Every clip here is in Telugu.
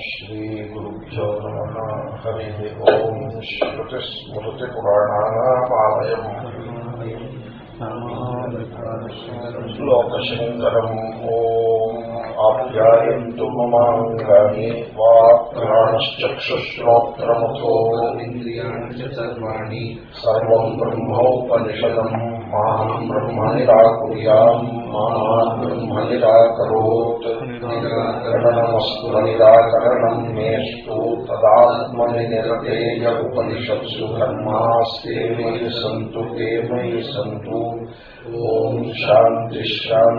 श्रीगुरुभ्यो नमः। हरिः ओम्। श्रुतिस्मृतिपुराणानामालयम्। श्लोकशङ्करम् ॐ आप्यायन्तु ममाङ्गानि। वाक्त्राणश्चक्षुश्रोत्रमथो इन्द्रियाणि च सर्वाणि सर्वम् ब्रह्मोपनिषदम्। माम् ब्रह्म निराकुर्याम्। ब्रह्म निराकरोत्। निराकरणम् मेऽस्तु तदात्मनिरतेय उपनिषत्सु धर्मास्ते मयि सन्तु ते मयि सन्तु। ॐ शान्तिश्शान्तिश्शान्तिः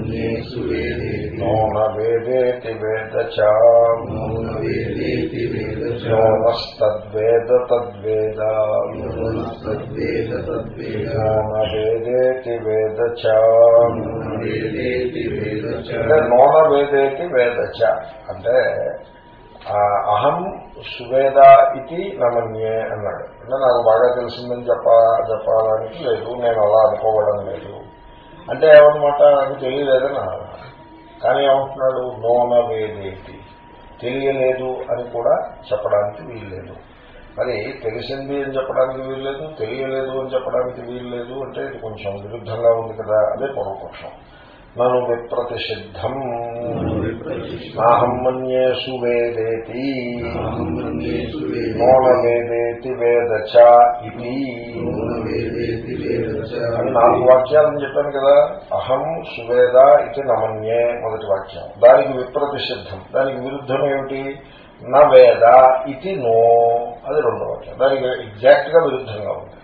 నిరాకరణం మేస్తు తదాత్మని నిరతేయ ఉపనిషత్సు ధర్మాస్తే మయి సంతు తే మయి సంతు ఓం శాంతి శాంతి శాంతి నాహం మన్యేషు వేదేతి నోన వేదేతి వేద చ నోనస్తద్వేద తద్వేద నోన వేదేతి వేద చ అంటే నోన వేదేతి వేద చ అంటే ఆ, అహం సువేద ఇది నమన్యే అన్నాడు అంటే నాకు బాగా తెలిసిందని చెప్ప చెప్పడానికి లేదు నేను అలా అనుకోవడం లేదు। అంటే ఏమన్నమాట? నాకు తెలియలేదని కానీ ఏమంటున్నాడు? నోన వేదేటి తెలియలేదు అని కూడా చెప్పడానికి వీల్లేదు. మరి తెలిసింది అని చెప్పడానికి వీల్లేదు తెలియలేదు అని చెప్పడానికి వీల్లేదు అంటే ఇది కొంచెం విరుద్ధంగా ఉంది కదా అదే పూర్వపక్షం. నన్ను విప్రతిషిద్ధం నాహం మన్యేషు వేదేతి. నోన వేదేతి. వేద చ ఇది. అని నాలుగు వాక్యాలను చెప్పాను కదా. అహం సువేద ఇది నమన్యే మొదటి వాక్యం. దానికి విప్రతిషిద్ధం. దానికి విరుద్ధం ఏమిటి? నా వేద ఇది నో. అది రెండో వాక్యం. దానికి ఎగ్జాక్ట్గా విరుద్ధంగా ఉంది.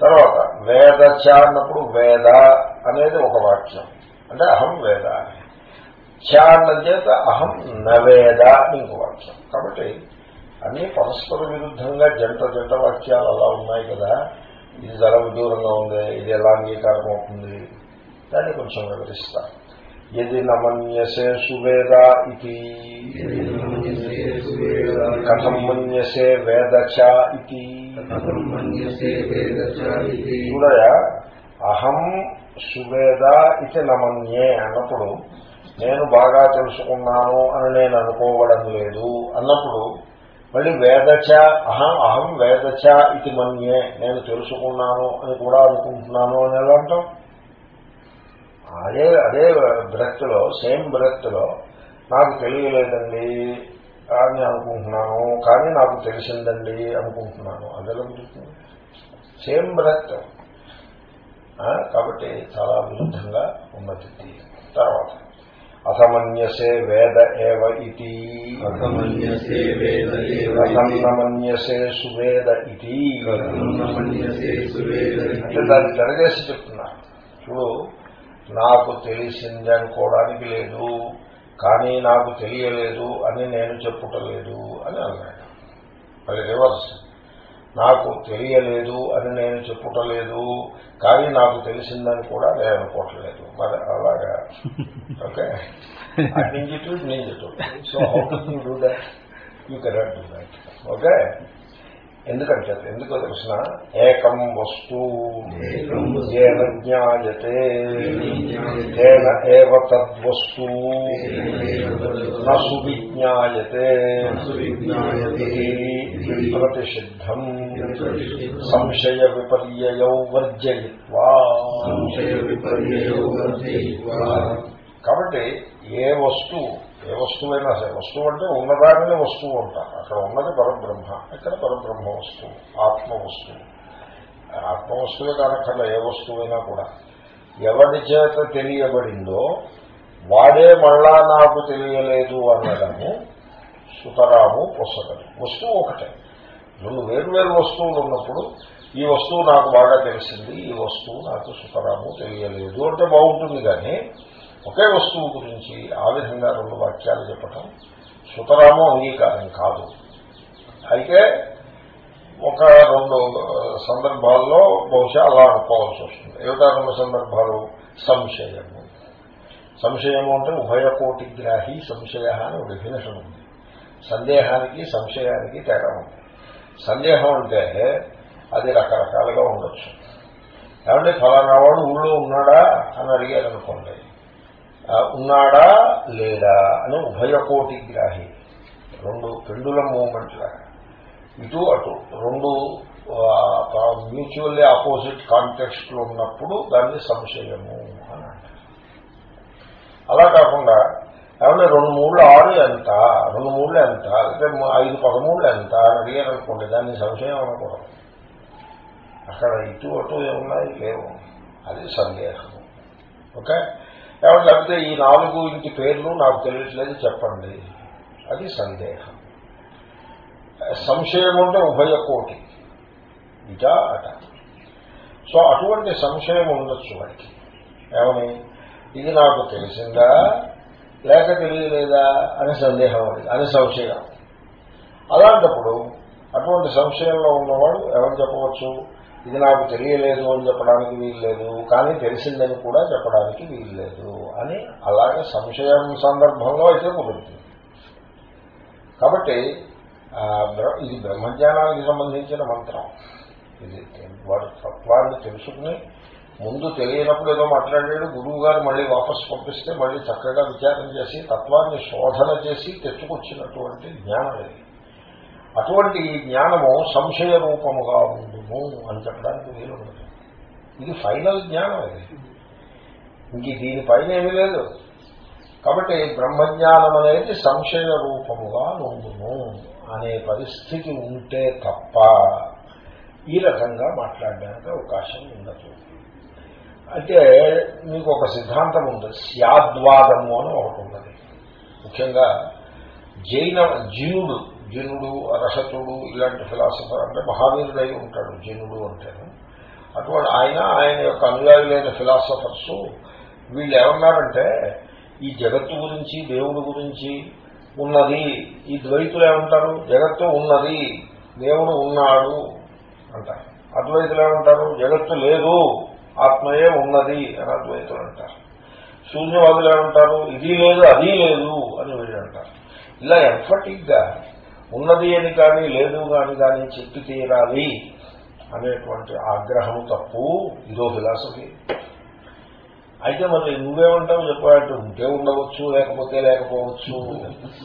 తర్వాత వేద చ అన్నప్పుడు వేద అనేది ఒక వాక్యం. అంటే అహం వేద. అన్న చేత అహం నవేద అని ఇంకో వాక్యం. కాబట్టి అన్ని పరస్పర విరుద్ధంగా జంట జంట వాక్యాలు అలా ఉన్నాయి కదా. ఇది చాలా విదూరంగా ఉంది ఇది ఎలా అంగీకారం అవుతుంది? దాన్ని కొంచెం వివరిస్తా. ఎది నమన్యసే సువేద ఇది కథం మన్యసే వేద చ ఇది చూడయా? అహం సువేద ఇది నమన్యే అన్నప్పుడు నేను బాగా తెలుసుకున్నాను అని నేను అనుకోవడం లేదు అన్నప్పుడు మళ్ళీ వేదచ అహం అహం వేదచ ఇది మన్యే నేను తెలుసుకున్నాను అని కూడా అనుకుంటున్నాను అని ఎలా అంటాం? అదే అదే బ్రెత్లో సేమ్ బ్రెత్లో నాకు తెలియలేదండి అని అనుకుంటున్నాను కానీ నాకు తెలిసిందండి అనుకుంటున్నాను. అదే సేమ్ బ్రెత్. కాబట్టి చాలా విరుద్ధంగా ఉన్నది. తర్వాత అసమన్యసే వేద ఏవ ఇది అసన్నమన్యసే సువేద ఇది అంటే దాన్ని తిరగేసి చెప్తున్నా. చూడు నాకు తెలిసింది అనుకోవడానికి లేదు కానీ నాకు తెలియలేదు అని నేను చెప్పుటలేదు అని అన్నాడు. అది రివర్స్. నాకు తెలియలేదు అని నేను చెప్పుటలేదు కానీ నాకు తెలిసిందని కూడా నేను అనుకోవట్లేదు. మరి అలాగా? ఓకే? అటు నుంచి ఇటు ఇటు నుంచి so how to you do that you cannot do that okay ఎందుకంటే ఎందుకో తెలిసిన ఏకం వస్తు ఏన జ్ఞాయతే. ఏన ఏవ తద్వస్తు నసు విజ్ఞాయతే విప్రతిషిద్ధం సంశయ విపర్యయౌ వర్జయిత్వా. కాబట్టి ఏ వస్తువు ఏ వస్తువైనా సరే వస్తువు అంటే ఉన్నదానిని వస్తువు అంటారు. అక్కడ ఉన్నది పరబ్రహ్మ ఇక్కడ పరబ్రహ్మ వస్తువు ఆత్మ వస్తువు ఆత్మ వస్తువే కానక్కడ ఏ వస్తువైనా కూడా. ఎవరి చేత తెలియబడిందో వాడే మళ్ళా నాకు తెలియలేదు అనడము సుతరాము పుస్తకం వస్తువు ఒకటే. రెండు వేరు వేరు వస్తువులు ఉన్నప్పుడు ఈ వస్తువు నాకు బాగా తెలిసింది ఈ వస్తువు నాకు సుతరాము తెలియలేదు అంటే బాగుంటుంది కానీ ఒకే వస్తువు గురించి ఆ విధంగా రెండు వాక్యాలు చెప్పటం సుతరాము అంగీకారం కాదు. అయితే ఒక రెండు సందర్భాల్లో బహుశా అలా అనుకోవాల్సి వస్తుంది. ఏమిటా రెండు సందర్భాలు? సంశయము. సంశయము అంటే ఉభయకోటి గ్రాహి సంశయ అని డెఫినేషన్ ఉంది. సందేహానికి సంశయానికి తేడా ఉంది. సందేహం అంటే అది రకరకాలుగా ఉండొచ్చు. ఏమంటే ఫలానా వాడు ఊళ్ళో ఉన్నాడా అని అడిగారు అనుకోండి ఉన్నాడా లేడా అని ఉభయకోటి గ్రాహి. రెండు పెండుల మూమెంట్ లాగా. ఇటు అటు రెండు మ్యూచువల్లీ ఆపోజిట్ కాంటెక్స్ట్లో ఉన్నప్పుడు దాన్ని సంశయము అని అంటారు. అలా కాకుండా ఏమన్నా రెండు మూడు ఆరు ఎంత రెండు మూడు ఎంత అంటే ఐదు పదమూడు ఎంత అని అడిగారు అనుకోండి దాన్ని సంశయం అనకూడదు. అక్కడ ఇటు అటు ఏమున్నాయి? లేవు. అది సందేహం ఓకే? ఏమంటే లేకపోతే ఈ నాలుగు ఇంటి పేర్లు నాకు తెలియట్లేదు చెప్పండి. అది సందేహం. సంశయం అంటే ఉభయ కోటి. ఇటా అట. సో అటువంటి సంశయం ఉండొచ్చు వాడికి. ఏమని? ఇది నాకు తెలిసిందా? లేక తెలియలేదా? అని సందేహం అది అని సంశయం. అలాంటప్పుడు అటువంటి సంశయంలో ఉన్నవాడు ఎవరు చెప్పవచ్చు? ఇది నాకు తెలియలేదు అని చెప్పడానికి వీల్లేదు కానీ తెలిసిందని కూడా చెప్పడానికి వీల్లేదు అని అలాగే సంశయం సందర్భంలో అయితే కుదురుతుంది. కాబట్టి ఇది బ్రహ్మజ్ఞానానికి సంబంధించిన మంత్రం. ఇది వాడు తత్వాన్ని తెలుసుకుని ముందు తెలియనప్పుడు ఏదో మాట్లాడాడు గురువు గారు మళ్ళీ వాపస్ పంపిస్తే మళ్ళీ చక్కగా విచారం చేసి తత్వాన్ని శోధన చేసి తెచ్చుకొచ్చినటువంటి జ్ఞానం ఇది అటువంటి ఈ జ్ఞానము సంశయ రూపముగా ఉండును అని చెప్పడానికి వీలు ఉండదు. ఇది ఫైనల్ జ్ఞానం ఇది ఇంక దీనిపైన ఏమీ లేదు. కాబట్టి బ్రహ్మజ్ఞానం అనేది సంశయ రూపముగా ఉండును అనే పరిస్థితి ఉంటే తప్ప ఈ రకంగా మాట్లాడడానికి అవకాశం ఉండదు. అయితే మీకు ఒక సిద్ధాంతం ఉంది స్యాద్వాదము అని ఒకటి ఉన్నది. ముఖ్యంగా జైన జీవుడు జినుడు రసతుడు ఇలాంటి ఫిలాసఫర్ అంటే మహావీరుడై ఉంటాడు జినుడు అంటే అటువంటి ఆయన ఆయన యొక్క అనుయాయులైన ఫిలాసఫర్స్ వీళ్ళు ఏమన్నారంటే ఈ జగత్తు గురించి దేవుడి గురించి ఉన్నది ఈ ద్వైతులు ఏమంటారు? జగత్తు ఉన్నది దేవుడు ఉన్నాడు అంటారు. అద్వైతులు ఏమంటారు? జగత్తు లేదు ఆత్మయే ఉన్నది అని అద్వైతులు అంటారు. శూన్యవాదులు ఏమంటారు? ఇది లేదు అది లేదు అని వీళ్ళు అంటారు ఇలా ఎంఫటిక్గా ఉన్నది అని కానీ లేదు అని కానీ చెప్పి తీరాలి అనేటువంటి ఆగ్రహం తప్పు. ఇదో ఫిలాసఫీ. అయితే మరి నువ్వేమంటావు చెప్పాలంటే ఉంటే ఉండవచ్చు లేకపోతే లేకపోవచ్చు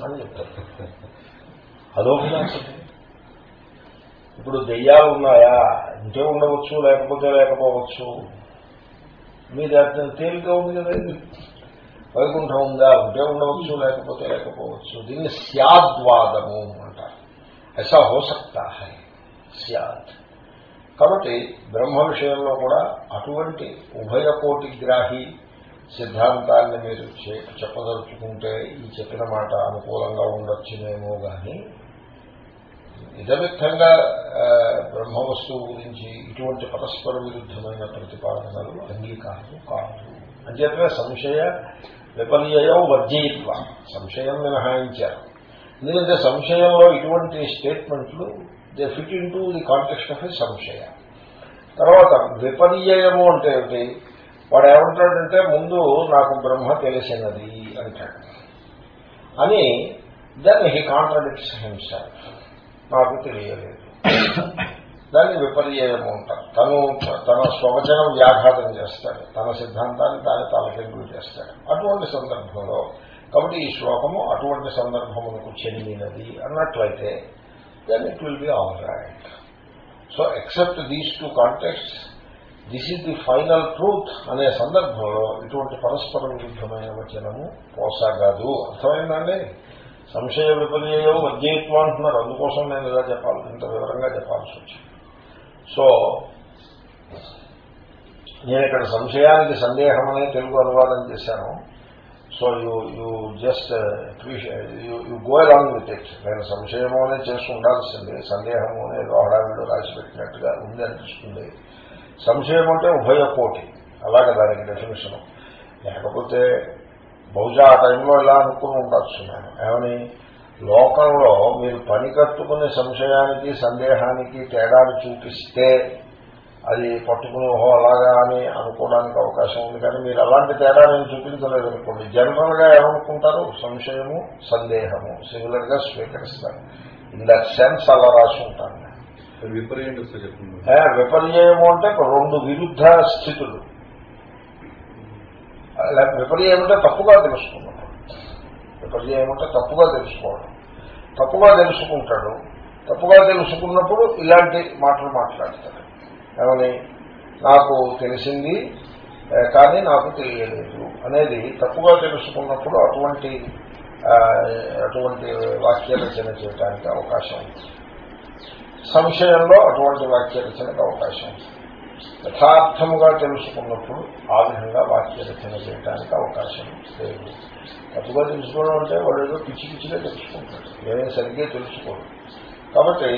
అని చెప్తారు. అదో ఫిలాసఫీ. ఇప్పుడు దెయ్యాలు ఉన్నాయా? ఉంటే ఉండవచ్చు లేకపోతే లేకపోవచ్చు. మీ అర్థం తేలిక ఉంది కదండి వైకుంఠం ఉందా? ఉంటే ఉండవచ్చు లేకపోతే లేకపోవచ్చు. దీన్ని స్యాద్వాదము అంటారు. ఐసా హోసక్తా హై. స్యాద్. కాబట్టి బ్రహ్మ విషయంలో కూడా అటువంటి ఉభయకోటి గ్రాహి సిద్ధాంతాన్ని మీరు చెప్పదలుచుకుంటే ఈ చెప్పిన మాట అనుకూలంగా ఉండొచ్చునేమో కానీ నిజమిత్తంగా బ్రహ్మ వస్తువు గురించి ఇటువంటి పరస్పర విరుద్ధమైన ప్రతిపాదనలు అంగీకారం కాదు. అంచేతనే సంశయ విపర్యయం వర్జయిత్వ సంశయం మినహాయించారు. ఎందుకంటే సంశయంలో ఇటువంటి స్టేట్మెంట్లు they fit into the context of సంశయ. తర్వాత విపర్యయము అంటే ఏమిటి? వాడు ఏమంటాడంటే ముందు నాకు బ్రహ్మ తెలిసినది అంటాడు. అని దెన్ హీ కాంట్రడిక్ట్స్ హింస నాకు తెలియలేదు. దాన్ని విపర్యయము అంటారు. తను తన స్వవచనం వ్యాఘాతం చేస్తాడు. తన సిద్ధాంతాన్ని తాను తలకింపులు చేస్తాడు? అటువంటి సందర్భంలో కాబట్టి ఈ శ్లోకము అటువంటి సందర్భమునకు చెందినది అన్నట్లయితే then it will be all right so except these two contexts this is the final truth అనే సందర్భంలో ఇటువంటి పరస్పర విరుద్ధమైన వచనము పోసాగాదు. అర్థమైందండి? సంశయ విపర్యయం అద్వైత్వం అంటున్నారు. అందుకోసం నేను ఇలా చెప్పాలి ఇంత వివరంగా చెప్పాల్సి వచ్చింది. సో నేను ఇక్కడ సంశయానికి సందేహం అనే తెలుగు అనువాదం చేశాను. So you you just you go along with it నేను సంశయము అనే చేసి ఉండాల్సింది సందేహము అనే రాసి పెట్టినట్టుగా ఉంది అనిపిస్తుంది. సంశయం అంటే ఉభయ కోటి అలాగే దానికి డెఫినేషను లేకపోతే బహుశా ఆ టైంలో ఇలా అనుకుని ఉండొచ్చు నేను. ఏమని? లోకంలో మీరు పని కట్టుకునే సంశయానికి సందేహానికి తేడాలు చూపిస్తే అది పట్టుకుని ఓహో అలాగా అని అనుకోవడానికి అవకాశం ఉంది. కానీ మీరు అలాంటి తేడా నేను చూపించలేదు అనుకోండి జనరల్గా ఏమనుకుంటారు? సంశయము సందేహము సిమిలర్గా స్వీకరిస్తారు. ఇన్ దట్ సెన్స్ అలా రాసి ఉంటాను. విపర్యం విపర్యయము అంటే రెండు విరుద్ధ స్థితులు. అలా విపర్యయం అంటే తప్పుగా తెలుసుకున్నాడు విపర్యయం అంటే తప్పుగా తెలుసుకోవడం. తప్పుగా తెలుసుకుంటాడు. తప్పుగా తెలుసుకున్నప్పుడు ఇలాంటి మాటలు మాట్లాడతాడు. ఏమని? నాకు తెలిసింది కానీ నాకు తెలియలేదు అనేది తప్పుగా తెలుసుకున్నప్పుడు అటువంటి అటువంటి వాక్య రచన చేయడానికి అవకాశం ఉంది. సంశయంలో అటువంటి వాక్య రచనకు అవకాశం ఉంది. యథార్థముగా తెలుసుకున్నప్పుడు ఆ విధంగా వాక్య రచన చేయడానికి అవకాశం లేదు తప్పుగా తెలుసుకోవడం అంటే వాడు ఏదో పిచ్చి పిచ్చిగా తెలుసుకుంటాడు ఏదైనా సరిగ్గా తెలుసుకోడు కాబట్టి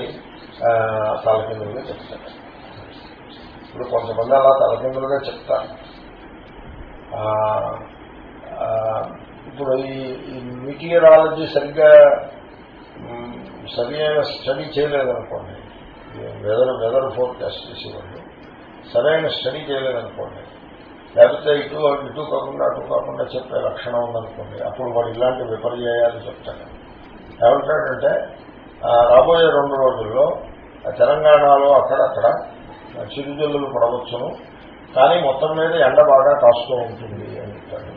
ఆ, తలకిందులుగా చెప్తాడు ఇప్పుడు కొంతమంది అలా తలకిందులుగా చెప్తారు. ఇప్పుడు ఈ ఈ మీటియరాలజీ సరిగ్గా సరి అయిన స్టడీ చేయలేదనుకోండి వెదర్ వెదర్ ఫోర్కాస్ట్ చేసేవాళ్ళు సరైన స్టడీ చేయలేదనుకోండి లేకపోతే ఇటు ఇటు కాకుండా అటు కాకుండా చెప్పే లక్షణం ఉందనుకోండి. అప్పుడు వాడు ఇలాంటి విపర్యాయాలు చెప్తాడు. ఏమంటాడంటే రాబోయే రెండు రోజుల్లో ఆ తెలంగాణలో అక్కడక్కడ చిరుజల్లులు పడవచ్చును. కానీ మొత్తం మీద ఎండ బాగా కాస్తూ ఉంటుంది అని చెప్తాడు.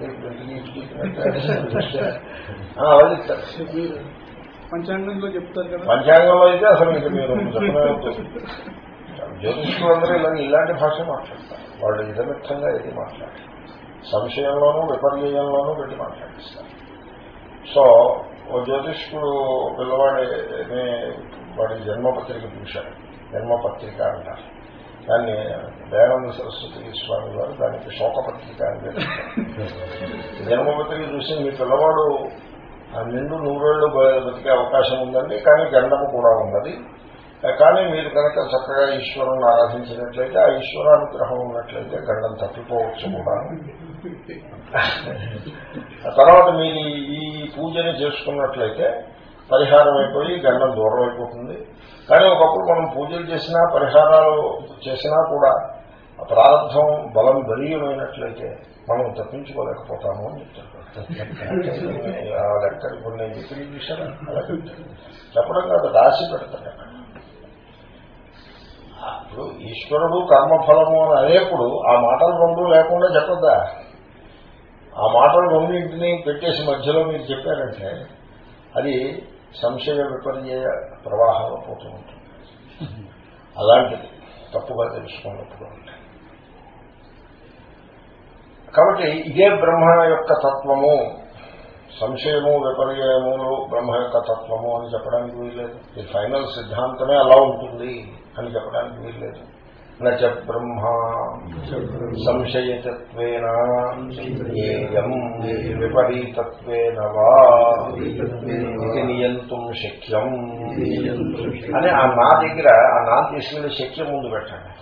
పంచాంగంలో చెప్తారు కదా. పంచాంగంలో అయితే అసలు మీకు మీరు జ్యోతిష్కులందరూ ఇలా ఇలాంటి భాష మాట్లాడతారు. వాళ్ళు నిజమిత్తంగా ఇది మాట్లాడారు. సంశయంలోనూ విపర్యయంలోనూ పెట్టి మాట్లాడిస్తారు. సో ఓ జ్యోతిష్కుడు పిల్లవాడి వాడి జన్మపత్రిక చూశాడు. జన్మపత్రిక అంటారు. దాన్ని దయానంద సరస్వతి స్వామి గారు దానికి శోకపత్రిక అని పెట్టారు. జన్మపత్రిక చూసి మీ పిల్లవాడు నిండు నూరేళ్ళు బతికే అవకాశం ఉందండి కానీ గండము కూడా ఉన్నది కానీ మీరు కనుక చక్కగా ఈశ్వరుని ఆరాధించినట్లయితే ఆ ఈశ్వరానుగ్రహం ఉన్నట్లయితే గండం తప్పిపోవచ్చు కూడా. తర్వాత మీరు ఈ పూజని చేసుకున్నట్లయితే పరిహారం అయిపోయి గండం దూరం అయిపోతుంది. కానీ ఒకప్పుడు మనం పూజలు చేసినా పరిహారాలు చేసినా కూడా ఆ ప్రారంభం బలం బలీయమైనట్లయితే మనం తప్పించుకోలేకపోతాము అని చెప్తారు. ఆ లెక్క చెప్పిన చెప్పడం కాదు రాసి పెడతాడు అక్కడ. ఇప్పుడు ఈశ్వరుడు కర్మఫలము అని అనేప్పుడు ఆ మాటలు రెండు లేకుండా చెప్పద్దా? ఆ మాటలు రెండింటినీ పెట్టేసి మధ్యలో మీరు చెప్పారంటే అది సంశయ విపర్యయ ప్రవాహంలో పోతూ ఉంటుంది. అలాంటిది తప్పుగా తెలుసుకున్నప్పుడు. కాబట్టి ఇదే బ్రహ్మ యొక్క తత్వము. సంశయము విపర్యయములు బ్రహ్మ యొక్క తత్వము అని చెప్పడానికి వీల్లేదు. ఈ ఫైనల్ సిద్ధాంతమే అలా ఉంటుంది. అని చెప్పడానికి వీల్లేదు నచ బ్రహ్మ సంశయతత్వేన ఏయం విపరీతత్వేన వా ఇది నియంత్రం శక్యం అని ఆ నా దగ్గర ఆ నా తీసుకెళ్ళి శక్యం ముందు పెట్టండి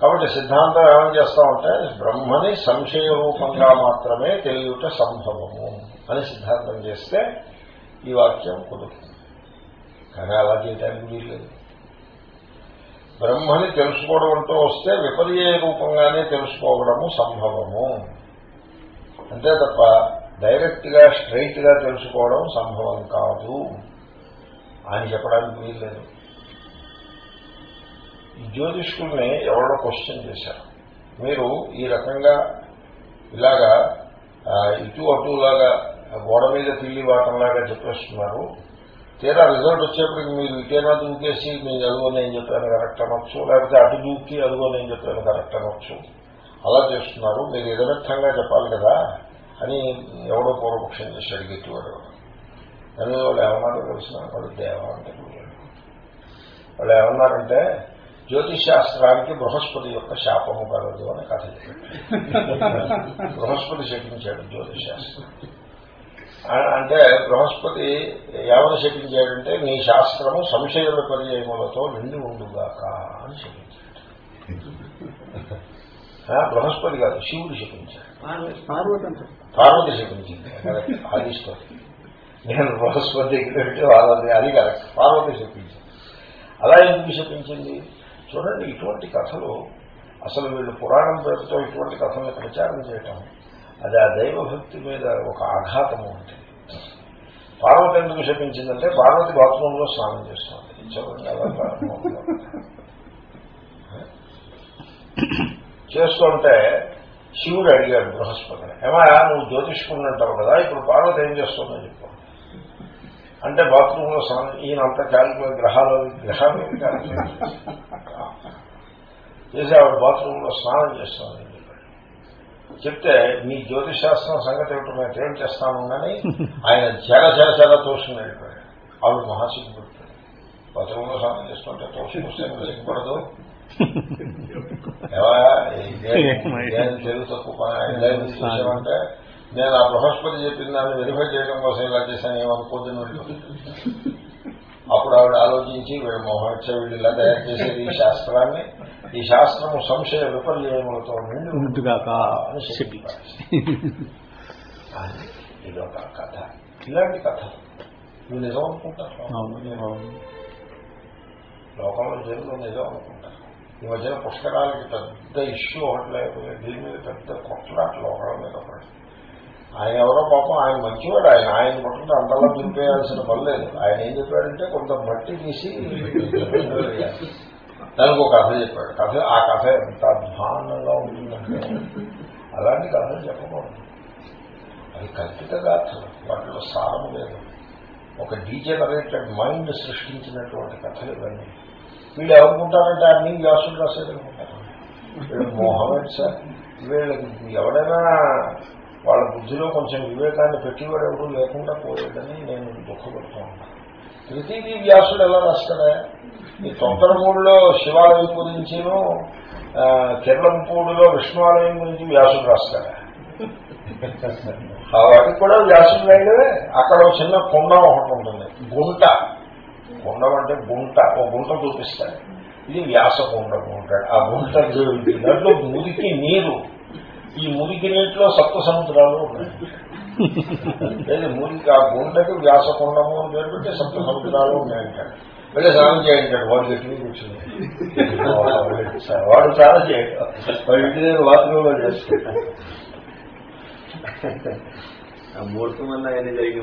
కాబట్టి సిద్ధాంతం ఏమని చేస్తామంటే బ్రహ్మని సంశయ రూపంగా మాత్రమే తెలియట సంభవము అని సిద్ధాంతం చేస్తే ఈ వాక్యం కుదురుతుంది కానీ అలా చేయడానికి వీల్లేదు బ్రహ్మని తెలుసుకోవడం అంటూ వస్తే విపర్యయ రూపంగానే తెలుసుకోవడము సంభవము. అంతే తప్ప డైరెక్ట్గా స్ట్రైట్గా తెలుసుకోవడం సంభవం కాదు. అని చెప్పడానికి వీల్లేదు. ఈ జ్యోతిష్కుల్ని ఎవరో క్వశ్చన్ చేశారు. మీరు ఈ రకంగా ఇలాగా ఇటు అటులాగా గోడ మీద పిల్లి వాటంలాగా చెప్పేస్తున్నారు. తీరా రిజల్ట్ వచ్చేప్పటికి మీరు ఇటేనా దూకేసి మీరు అదిగో నేను చెప్పాను కరెక్ట్ అనొచ్చు లేకపోతే అటు దూకి అదిగో నేను చెప్పాను కరెక్ట్ అనొచ్చు అలా చేస్తున్నారు. మీరు ఎదమెత్తంగా చెప్పాలి కదా అని ఎవడో పూర్వపక్షం చేశాడు గట్టివాడు అని వాళ్ళు ఏమన్నారో తెలిసిన వాళ్ళు దేవాంతకులు వాళ్ళు ఏమన్నారంటే జ్యోతిష్ శాస్త్రానికి బృహస్పతి యొక్క శాపము కలదు అని కథ బృహస్పతి శపించాడు జ్యోతిష్ శాస్త్రం అంటే బృహస్పతి ఏమని శపించాడంటే నీ శాస్త్రము సంశయ విపర్యయములతో నిండి ఉండుగాక అని శపించాడు. బృహస్పతి కాదు శివుడు శపించాడు. పార్వతి శపించింది ఆదిష్టం నేను బృహస్పతి పెట్టి వాళ్ళది అది కరెక్ట్ పార్వతి శపించింది. అలా ఎందుకు శపించింది? చూడండి ఇటువంటి కథలు అసలు వీళ్ళు పురాణం పేరుతో ఇటువంటి కథల్ని ప్రచారం చేయటం అది ఆ దైవభక్తి మీద ఒక ఆఘాతము ఉంటుంది. పార్వతి ఎందుకు శపించిందంటే పార్వతి బాత్రూంలో స్నానం చేస్తుంది. చేస్తుంటే శివుడు అడిగాడు బృహస్పతిని ఏమా నువ్వు జ్యోతిష్కున్నట్టావు కదా ఇప్పుడు పార్వతి ఏం చేస్తుందని చెప్పు. అంటే బాత్రూంలో స్నానం ఈయనంతా కాలిపోయి గ్రహాలు గ్రహాలు చేసి ఆవిడ బాత్రూంలో స్నానం చేస్తుంది. చెప్తే మీ జ్యోతిశాస్త్రం సంగతి ఏమిటో మేము ఏం చేస్తాము అని ఆయన చెర చెర చెర తోషం వెళ్ళిపోయాడు. ఆవిడ మహాసిగ్గుపడుతుంది బాత్రూంలో స్నానం చేస్తుంటే తోషం వస్తే సిగ్గుపడదు తెలుగు తక్కువ పని? ఆయన ఏం చేశామంటే నేను ఆ బృహస్పతి చెప్పిన దాన్ని వెరిఫై చేయడం కోసం ఇలా చేశాను ఏమనుకోద్దు అప్పుడు ఆవిడ ఆలోచించి మోహక్ష వీళ్ళు ఇలా తయారు చేసేది ఈ శాస్త్రాన్ని ఈ శాస్త్రము సంశయ విపర్యములతో నిండి ఉండుగాక అని చెప్పి చెప్పి అని ఇదొక కథ. ఇలాంటి కథ. ఇవి నిజం అనుకుంటారు అవును అవును. లోకంలో జనులు నిజం అనుకుంటారు ఈ మధ్యన పుస్తకాలకి పెద్ద ఇష్యూ ఒకటి లేకపోతే దీని మీద పెద్ద కొట్లాట లోకాల మీద ఒకటి ఆయన ఎవరో పాపం ఆయన మంచివాడు. ఆయన ఆయన పట్టుకుంటే అంతలా దింపేయాల్సిన పని లేదు. ఆయన ఏం చెప్పాడంటే కొంత మట్టి తీసి దానికి ఒక కథ చెప్పాడు కథ ఆ కథ ఎంత అధ్వానంగా ఉంటుందంటే అలాంటి కథలు చెప్పకూడదు అది కల్పిత గాథలు వాటిలో సారము లేదు ఒక డీజనరేటెడ్ మైండ్ సృష్టించినటువంటి కథలు ఇవన్నీ వీళ్ళు ఏమనుకుంటారంటే అన్ని వ్యాసులు రాసేదనుకుంటారు వీళ్ళు మోహమెడ్ సార్ వీళ్ళకి ఎవడైనా వాళ్ళ బుద్ధిలో కొంచెం వివేకాన్ని పెట్టేవాడు ఎవరు లేకుండా పోయేదని నేను దుఃఖపడుతూ ఉన్నాను ప్రతిదీ వ్యాసుడు ఎలా రాస్తాడే? ఈ తొంతరపూడిలో శివాలయం గురించిను కిరణంపూడిలో విష్ణువాలయం గురించి వ్యాసుడు రాస్తాడే. వాటికి కూడా వ్యాసుడు రాయడమే అక్కడ ఒక చిన్న కుండం ఒకటి ఉంటుంది. గుంట. కుండం అంటే గుంట. ఓ గుంట చూపిస్తాడు. ఇది వ్యాస కుండం ఉంటాడు ఆ గుంట దాంట్లో మురికి నీరు. ఈ మురికి నీటిలో సప్త సముద్రాలు ఉన్నాయి. లేదు మురికి ఆ గుంటకి వ్యాస కుండము అని పేరు పెట్టి సప్త సముద్రాలు ఉన్నాయంటాడు వెళ్ళి స్నానం చేయంటాడు వాడు గట్టిగా కూర్చుని వాడు స్నానం చేయడు. వాడి ఇంటి దగ్గర బాత్రూంలో చేసుకుంటాడు. ఆ ముహూర్తం వల్ల ఆయన జరిగింది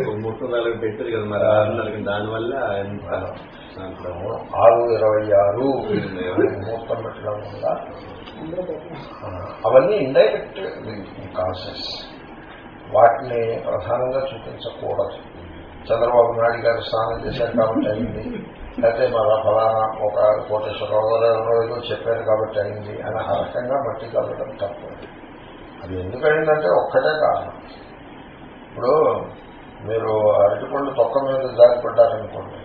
ఒక ముహూర్తం నాలుగు పెట్టారు కదా మరి. ఆరున్నరకి దానివల్ల ఎంత దాంట్లో ఆరు ఇరవై ఆరు. ముహూర్తం పెట్టడం వల్ల అవన్నీ ఇండైరెక్ట్ కాన్సెప్ట్స్. వాటిని ప్రధానంగా చూపించకూడదు. చంద్రబాబు నాయుడు గారు స్నానం చేశారు కాబట్టి అయింది. లేకపోతే మళ్ళా ఫలానా ఒక కోటేశ్వరరావు గారు ఏదో చెప్పారు కాబట్టి అయింది అని ఆ రకంగా మట్టి కలగడం తప్పు. అది ఎందుకయిందంటే ఒక్కటే కారణం. ఇప్పుడు మీరు అరటిపండు తొక్క మీద జారిపడ్డారనుకోండి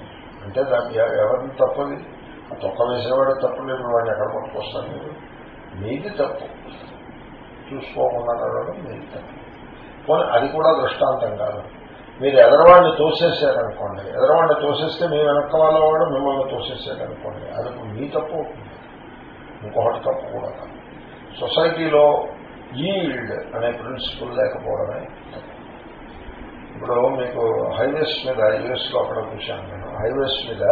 అంటే దానికి ఎవరిని తప్పది? ఆ తొక్క వేసేవాడే తప్పు లేదు వాడిని ఎక్కడ పట్టుకొస్తారు మీరు? మీది తప్పు. చూసుకోకుండా నడవడం మీది తప్పు. అది కూడా దృష్టాంతం కాదు. మీరు ఎదరవాడిని తోసేసారనుకోండి ఎదరవాడిని తోసేస్తే మీ వెనక వాళ్ళ వాడు మిమ్మల్ని తోసేసారనుకోండి అది మీ తప్పు అవుతుంది ఇంకొకటి తప్పు కూడా కాదు. సొసైటీలో ఈల్డ్ అనే ప్రిన్సిపల్ లేకపోవడమే ఇప్పుడు మీకు హైవేస్ మీద యుఎస్లో అక్కడ చూశాను నేను హైవేస్ మీద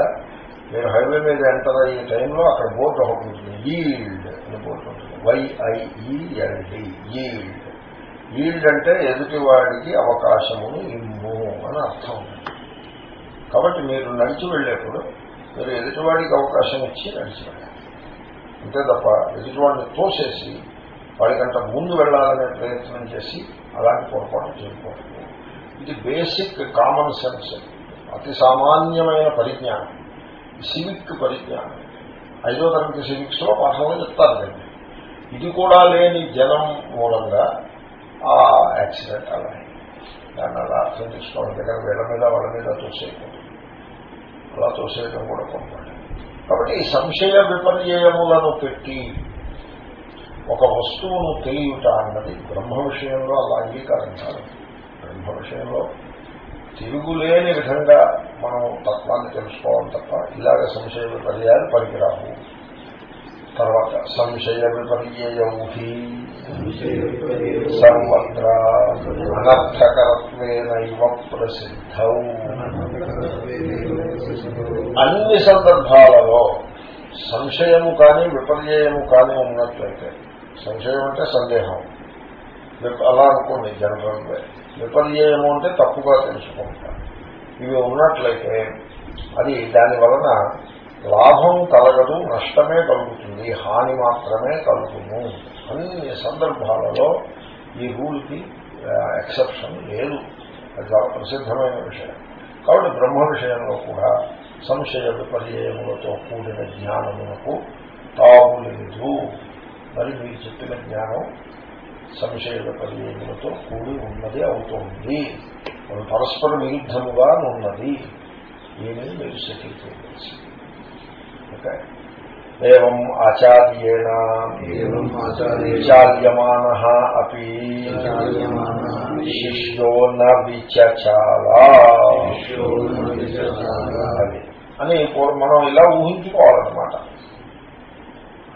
మీరు హైవే మీద ఎంటర్ అయ్యే టైంలో అక్కడ బోర్డు ఒకటి ఉంటుంది ఈల్డ్ అని బోర్డు ఉంటుంది వైఐఈఎల్డి ఈల్డ్. ఈల్డంటే ఎదుటివాడికి అవకాశమును ఇమ్ము అని అర్థం. కాబట్టి మీరు నడిచి వెళ్ళేప్పుడు మీరు ఎదుటివాడికి అవకాశం ఇచ్చి నడిచి వెళ్ళాలి. అంతే తప్ప ఎదుటివాడిని తోసేసి వాడికంట ముందు వెళ్ళాలనే ప్రయత్నం చేసి అలాంటి పొరపాటు చేయకూడదు. ఇది బేసిక్ కామన్ సెన్స్. అతి సామాన్యమైన పరిజ్ఞానం. సివిక్ పరిజ్ఞానం. ఐదో తరగతి సివిక్స్లో పాఠంలో చెప్తారు ఇది కూడా లేని జనం మూలంగా ఆ యాక్సిడెంట్ అలా. దాన్ని అలా అర్థం చేసుకోవడం దగ్గర వీళ్ళ మీద వాళ్ళ మీద తోసేయకూడదు. అలా తోసేయడం కూడా పొరపాటు. కాబట్టి ఈ సంశయ విపర్యయములను పెట్టి ఒక వస్తువును తెలియట అన్నది బ్రహ్మ విషయంలో అలా అంగీకారం కాదు. బ్రహ్మ విషయంలో తిరుగులేని విధంగా మనం తత్వాన్ని తెలుసుకోవాలి తప్ప ఇలాగ సంశయ విపర్యాలు పనికిరావు. తర్వాత సంశయ విపర్యయౌహి సర్వత్ర అనర్థకరత్వేనైవ ప్రసిద్ధౌ అన్ని సందర్భాలలో సంశయము కానీ విపర్యయము కానీ ఉన్నట్లయితే సంశయం అంటే సందేహం. విప- అలా అనుకోండి జనరల్ వే విపర్యయము అంటే తప్పుగా తెలుసుకుంటారు ఇవి ఉన్నట్లయితే అది దాని వలన లాభం కలగదు నష్టమే కలుగుతుంది హాని మాత్రమే కలుగును. అన్ని సందర్భాలలో ఈ రూల్కి ఎక్సెప్షన్ లేదు. అది చాలా ప్రసిద్ధమైన విషయం. కాబట్టి బ్రహ్మ విషయంలో కూడా సంశయ విపర్యములతో కూడిన జ్ఞానమునకు తాము లేదు. మరి మీరు చెప్పిన జ్ఞానం సంశయ విపర్యములతో కూడి ఉన్నది అవుతోంది. పరస్పర విరుద్ధముగా ఉన్నది ఏమీ మీరు సెటిల్ చేయవలసింది ఓకే ఏం ఆచార్యేణ విచాల్యమాన అపి శిష్యో అని। మనం ఇలా ఊహించుకోవాలన్నమాట।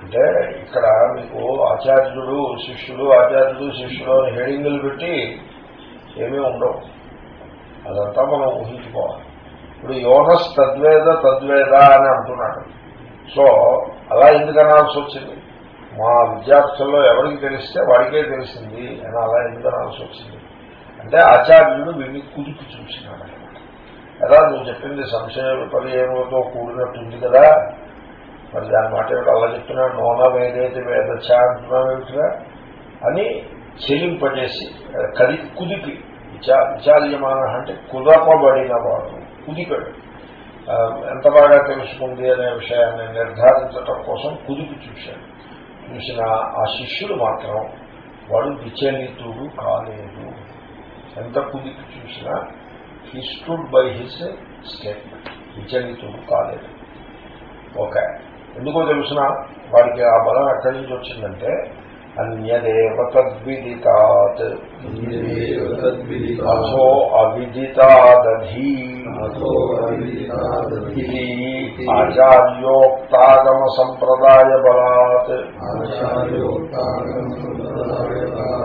అంటే ఇక్కడ మీకు ఆచార్యుడు శిష్యుడు ఆచార్యుడు శిష్యుడు అని హెడింగులు పెట్టి ఏమీ ఉండవు। అదంతా మనం ఊహించుకోవాలి। ఇప్పుడు యోనస్ తద్వేద తద్వేద అని అంటున్నాడు। సో అలా ఎందుకు అనాల్సి వచ్చింది? మా విద్యార్థుల్లో ఎవరికి తెలిస్తే వాడికే తెలిసింది అని అలా ఎందుకు అనాల్సి వచ్చింది? అంటే ఆచార్యుడు వీడిని కుదిపి చూసినాడు ఎలా? నువ్వు చెప్పింది సంశయ కూడినట్టు కూడినట్టుంది కదా. మరి దాని మాట ఏమిటి? అలా చెప్తున్నాడు నోన వేదైతే వేదచ్చ అంటున్నావు ఏమిటిరా? అని చెలింపజేసి కది కుదిపి విచా విచాల్యమాన అంటే కుదపబడిన వాడు కుదిపాడు ఎంత బాగా తెలుసుకుంది అనే విషయాన్ని నిర్ధారించటం కోసం కుదిపి చూశాడు. చూసిన ఆ శిష్యుడు మాత్రం వాడు విచలితుడు కాలేదు. ఎంత కుదిపి చూసినా he stood by his statement విచలితుడు కాలేదు. ఓకే. ఎందుకో తెలుసిన వాడికి ఆ బలం ఎక్కడి నుంచి వచ్చిందంటే అన్యదేవ తద్విదితాత్ అథో ఇది ఆచార్యోక్తాగమ సంప్రదాయ బలాత్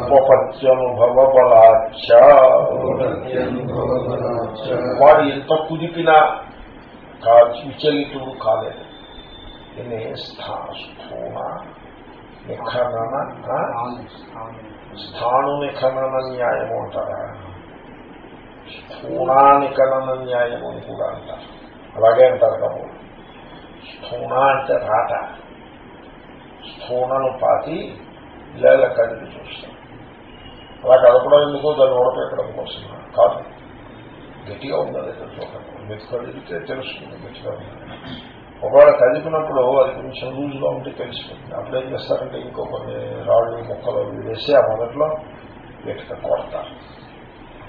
ఉపపత్యనుభవ బలాచ్చ వాడు ఎంత కుదిపినా విచలితుడు కాలేదు. స్థూణ నిఖనన ఆ? స్థాను నిఖనన న్యాయము అంటారా? స్థూణా నిఖనన న్యాయము అని కూడా అంటారు. అలాగే అంటారు కాబట్టి స్థూణ అంటే రాట. స్థూణను పాతి ఇలా ఇలా కదిలి చూస్తాం అలా కదపడం ఎందుకో దాన్ని ఓడపెట్టడం కోసం కాదు. గట్టిగా ఉందా లేదా చూడండి మీకు కదిలితే తెలుస్తుంది గట్టిగా ఉందా ఒకవేళ కదిపినప్పుడు అది కొంచెం లూజ్గా ఉంటే తెలిసిపోతుంది అప్పుడు ఏం చేస్తారంటే ఇంకో కొన్ని రాళ్ళు మొక్కలు వేసి ఆ మొదట్లో గట్టిగా కొడతారు.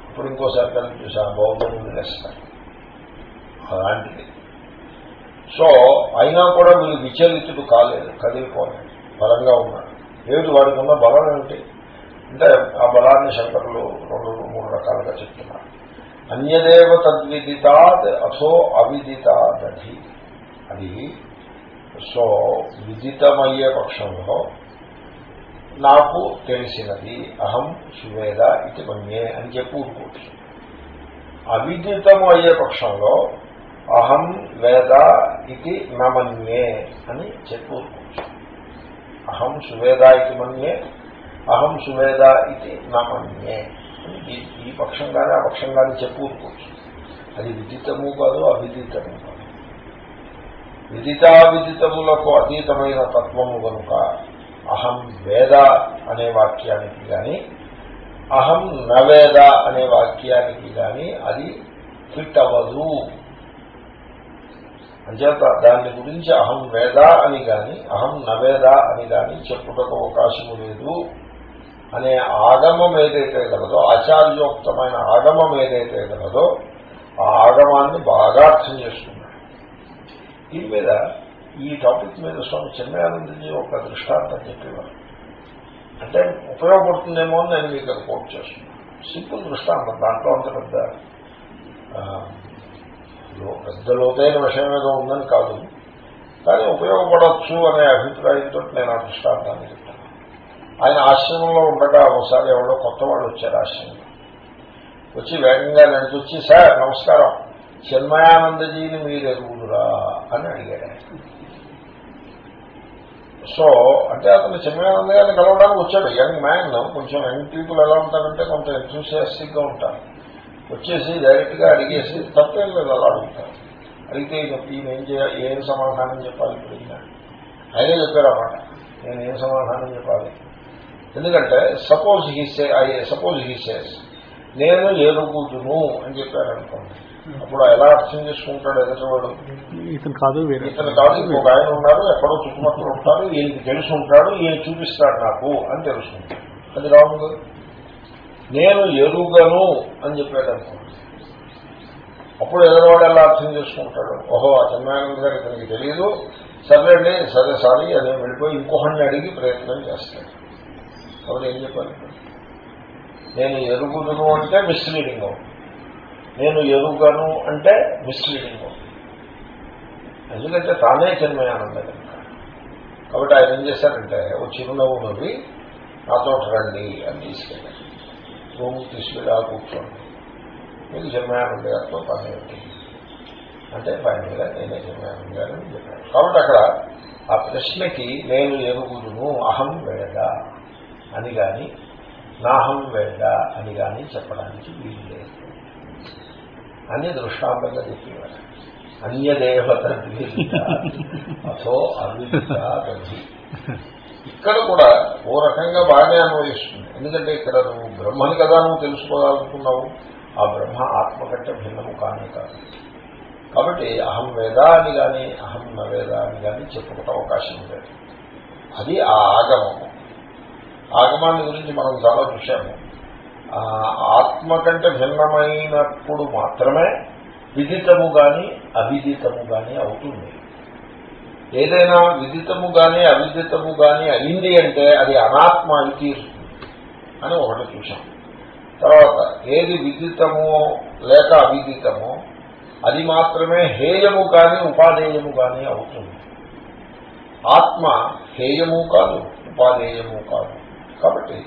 ఇప్పుడు ఇంకోసారి కలిపి చూసి ఆ బౌద్ధం వేస్తారు. అలాంటిది. సో అయినా కూడా మీరు విచలితుడు కాలేదు కదిలిపోలేదు బలంగా ఉన్నాడు. ఏమిటి వాడికి ఉన్న బలం ఏమిటి? అంటే ఆ బలాన్ని శంకరులు రెండు మూడు రకాలుగా చెప్తున్నారు. అన్యదేవ తద్విదితాత్ అథో అవిదితాదీ అది. సో విదితమయ్యే పక్షంలో నాకు తెలిసినది అహం సువేద ఇది మన్యే అని చెప్పి ఊరుకోవచ్చు. అవిదితము అయ్యే పక్షంలో అహం వేద ఇది నమన్యే అని చెప్పి ఊరుకోవచ్చు. అహం సువేద ఇది మన్యే అహం సువేద ఇది నమన్యే ఈ- ఈ పక్షంగానే ఆ పక్షంగానే చెప్పి ఊరుకోవచ్చు. అది విదితము కాదు అవిదితము కాదు. విదితావిదితములకు అతీతమైన తత్వము కనుక అహం వేద అనే వాక్యానికి కానీ అహం నవేద అనే వాక్యానికి కానీ అది ఫిట్ అవ్వదు అంచేత దాని గురించి అహం వేద అని గాని అహం నవేద అని గాని చెప్పుటకు అవకాశము లేదు. అనే ఆగమం ఏదైతే గలదో ఆచార్యోక్తమైన ఆగమం ఏదైతే గలదో ఆ ఆగమాన్ని బాగా అర్థం చేసుకుంటుంది దీని మీద ఈ టాపిక్ మీద స్వామి చిన్మయానందజీ ఒక దృష్టాంతం చెప్పేవారు. అంటే ఉపయోగపడుతుందేమో అని నేను మీకు అది కోట్ చేస్తున్నాను. సింపుల్ దృష్టాంతం దాంట్లో అంత పెద్ద పెద్ద లోతైన విషయం ఏదో ఉందని కాదు. కానీ ఉపయోగపడవచ్చు అనే అభిప్రాయంతో నేను ఆ దృష్టాంతాన్ని చెప్తాను. ఆయన ఆశ్రమంలో ఉండగా ఒకసారి ఎవరో కొత్త వాళ్ళు వచ్చారు ఆశ్రమంలో. వచ్చి వేగంగా నడిచొచ్చి సార్ నమస్కారం. చిన్మయానందజీని మీరు ఎరుగుదురా అని అడిగాడు సో అంటే అతను చిన్మయానంద గారిని కలవడానికి వచ్చాడు. యంగ్ మ్యాన్ కొంచెం యంగ్ పీపుల్ ఎలా ఉంటారంటే కొంత ఎంతూసియాస్టిక్గా ఉంటారు. వచ్చేసి డైరెక్ట్గా అడిగేసి తప్పేం లేదు అలా అడుగుతారు. అడిగితే ఈయన- ఏం చేయాలి ఏం సమాధానం చెప్పాలి ఇప్పుడు ఆయనే చెప్పారు అన్నమాట నేను ఏం సమాధానం చెప్పాలి? ఎందుకంటే సపోజ్ హీసే సపోజ్ హీసేస్ నేను ఎరుగుదును అని చెప్పారు అనుకోండి అప్పుడు ఎలా అర్థం చేసుకుంటాడు ఎదుటివాడు? ఇతను కాదు ఇతను కాదు ఇంకొక ఆయన ఉన్నారు ఎక్కడో చుట్టుపక్కల ఉంటారు ఈయనకి తెలిసి ఉంటాడు ఈయన చూపిస్తాడు నాకు అని తెలుసుకుంటాడు అది రాంగ్ నేను ఎరుగను అని చెప్పాడు అనుకోండి అప్పుడు ఎదురువాడు ఎలా అర్థం చేసుకుంటాడు? ఓహో ఆ చిన్మానంద గారు ఇతనికి తెలియదు సరేండి సరే సారీ అని వెళ్ళిపోయి ఇంకొకరిని అడిగి ప్రయత్నం చేస్తాడు. కాబట్టి ఏం చెప్పాలి? నేను ఎరుగుదును అంటే మిస్లీడింగ్ అవుతుంది. నేను ఎరుగను అంటే మిస్లీడింగ్ ఎందుకంటే తానే చిన్మయానంద కనుక కాబట్టి ఆయన ఏం చేశారంటే ఓ చిరునవ్వు నవ్వి నాతో రండి అని తీసుకెళ్ళారు. రూమ్ తీసుకెళ్ళి ఆ కూర్చోండి. మీకు చిన్మయానంద గారితో పని ఏమిటి? అంటే ఫైనల్గా నేనే చిన్మయానంద గారు అని చెప్పాను. కాబట్టి అక్కడ ఆ ప్రశ్నకి నేను ఎరుగుదును అహం వేద అని కానీ నాహం వేద అని కానీ చెప్పడానికి వీలు లేదు. అని దృష్టాంతంగా చెప్పేవారు. అన్యదేవత అథో అవిద్యాదధి ఇక్కడ కూడా ఓ రకంగా బాగానే అన్వయిస్తుంది. ఎందుకంటే ఇక్కడ నువ్వు బ్రహ్మని కదా నువ్వు తెలుసుకోవాలనుకున్నావు. ఆ బ్రహ్మ ఆత్మ కంటే భిన్నము కానే కాదు. కాబట్టి అహం వేద అని కానీ అహం న అని కానీ చెప్పుకుంటే అవకాశం లేదు. అది ఆ ఆగమము ఆగమాన్ని గురించి మనం చాలా చూశాము. ఆత్మ కంటే భిన్నమైనప్పుడు మాత్రమే విదితము గాని అవిదితము గాని అవుతుంది. ఏదైనా విదితము గాని అవిదితము గాని అయింది అంటే అది అనాత్మ అని తీరుతుంది అని ఒకటి చూసాం తర్వాత ఏది విదితమో లేక అవిదితమో అది మాత్రమే హేయము కాని ఉపాధేయము కాని అవుతుంది. ఆత్మ హేయము కాదు ఉపాధేయము కాదు. కాబట్టి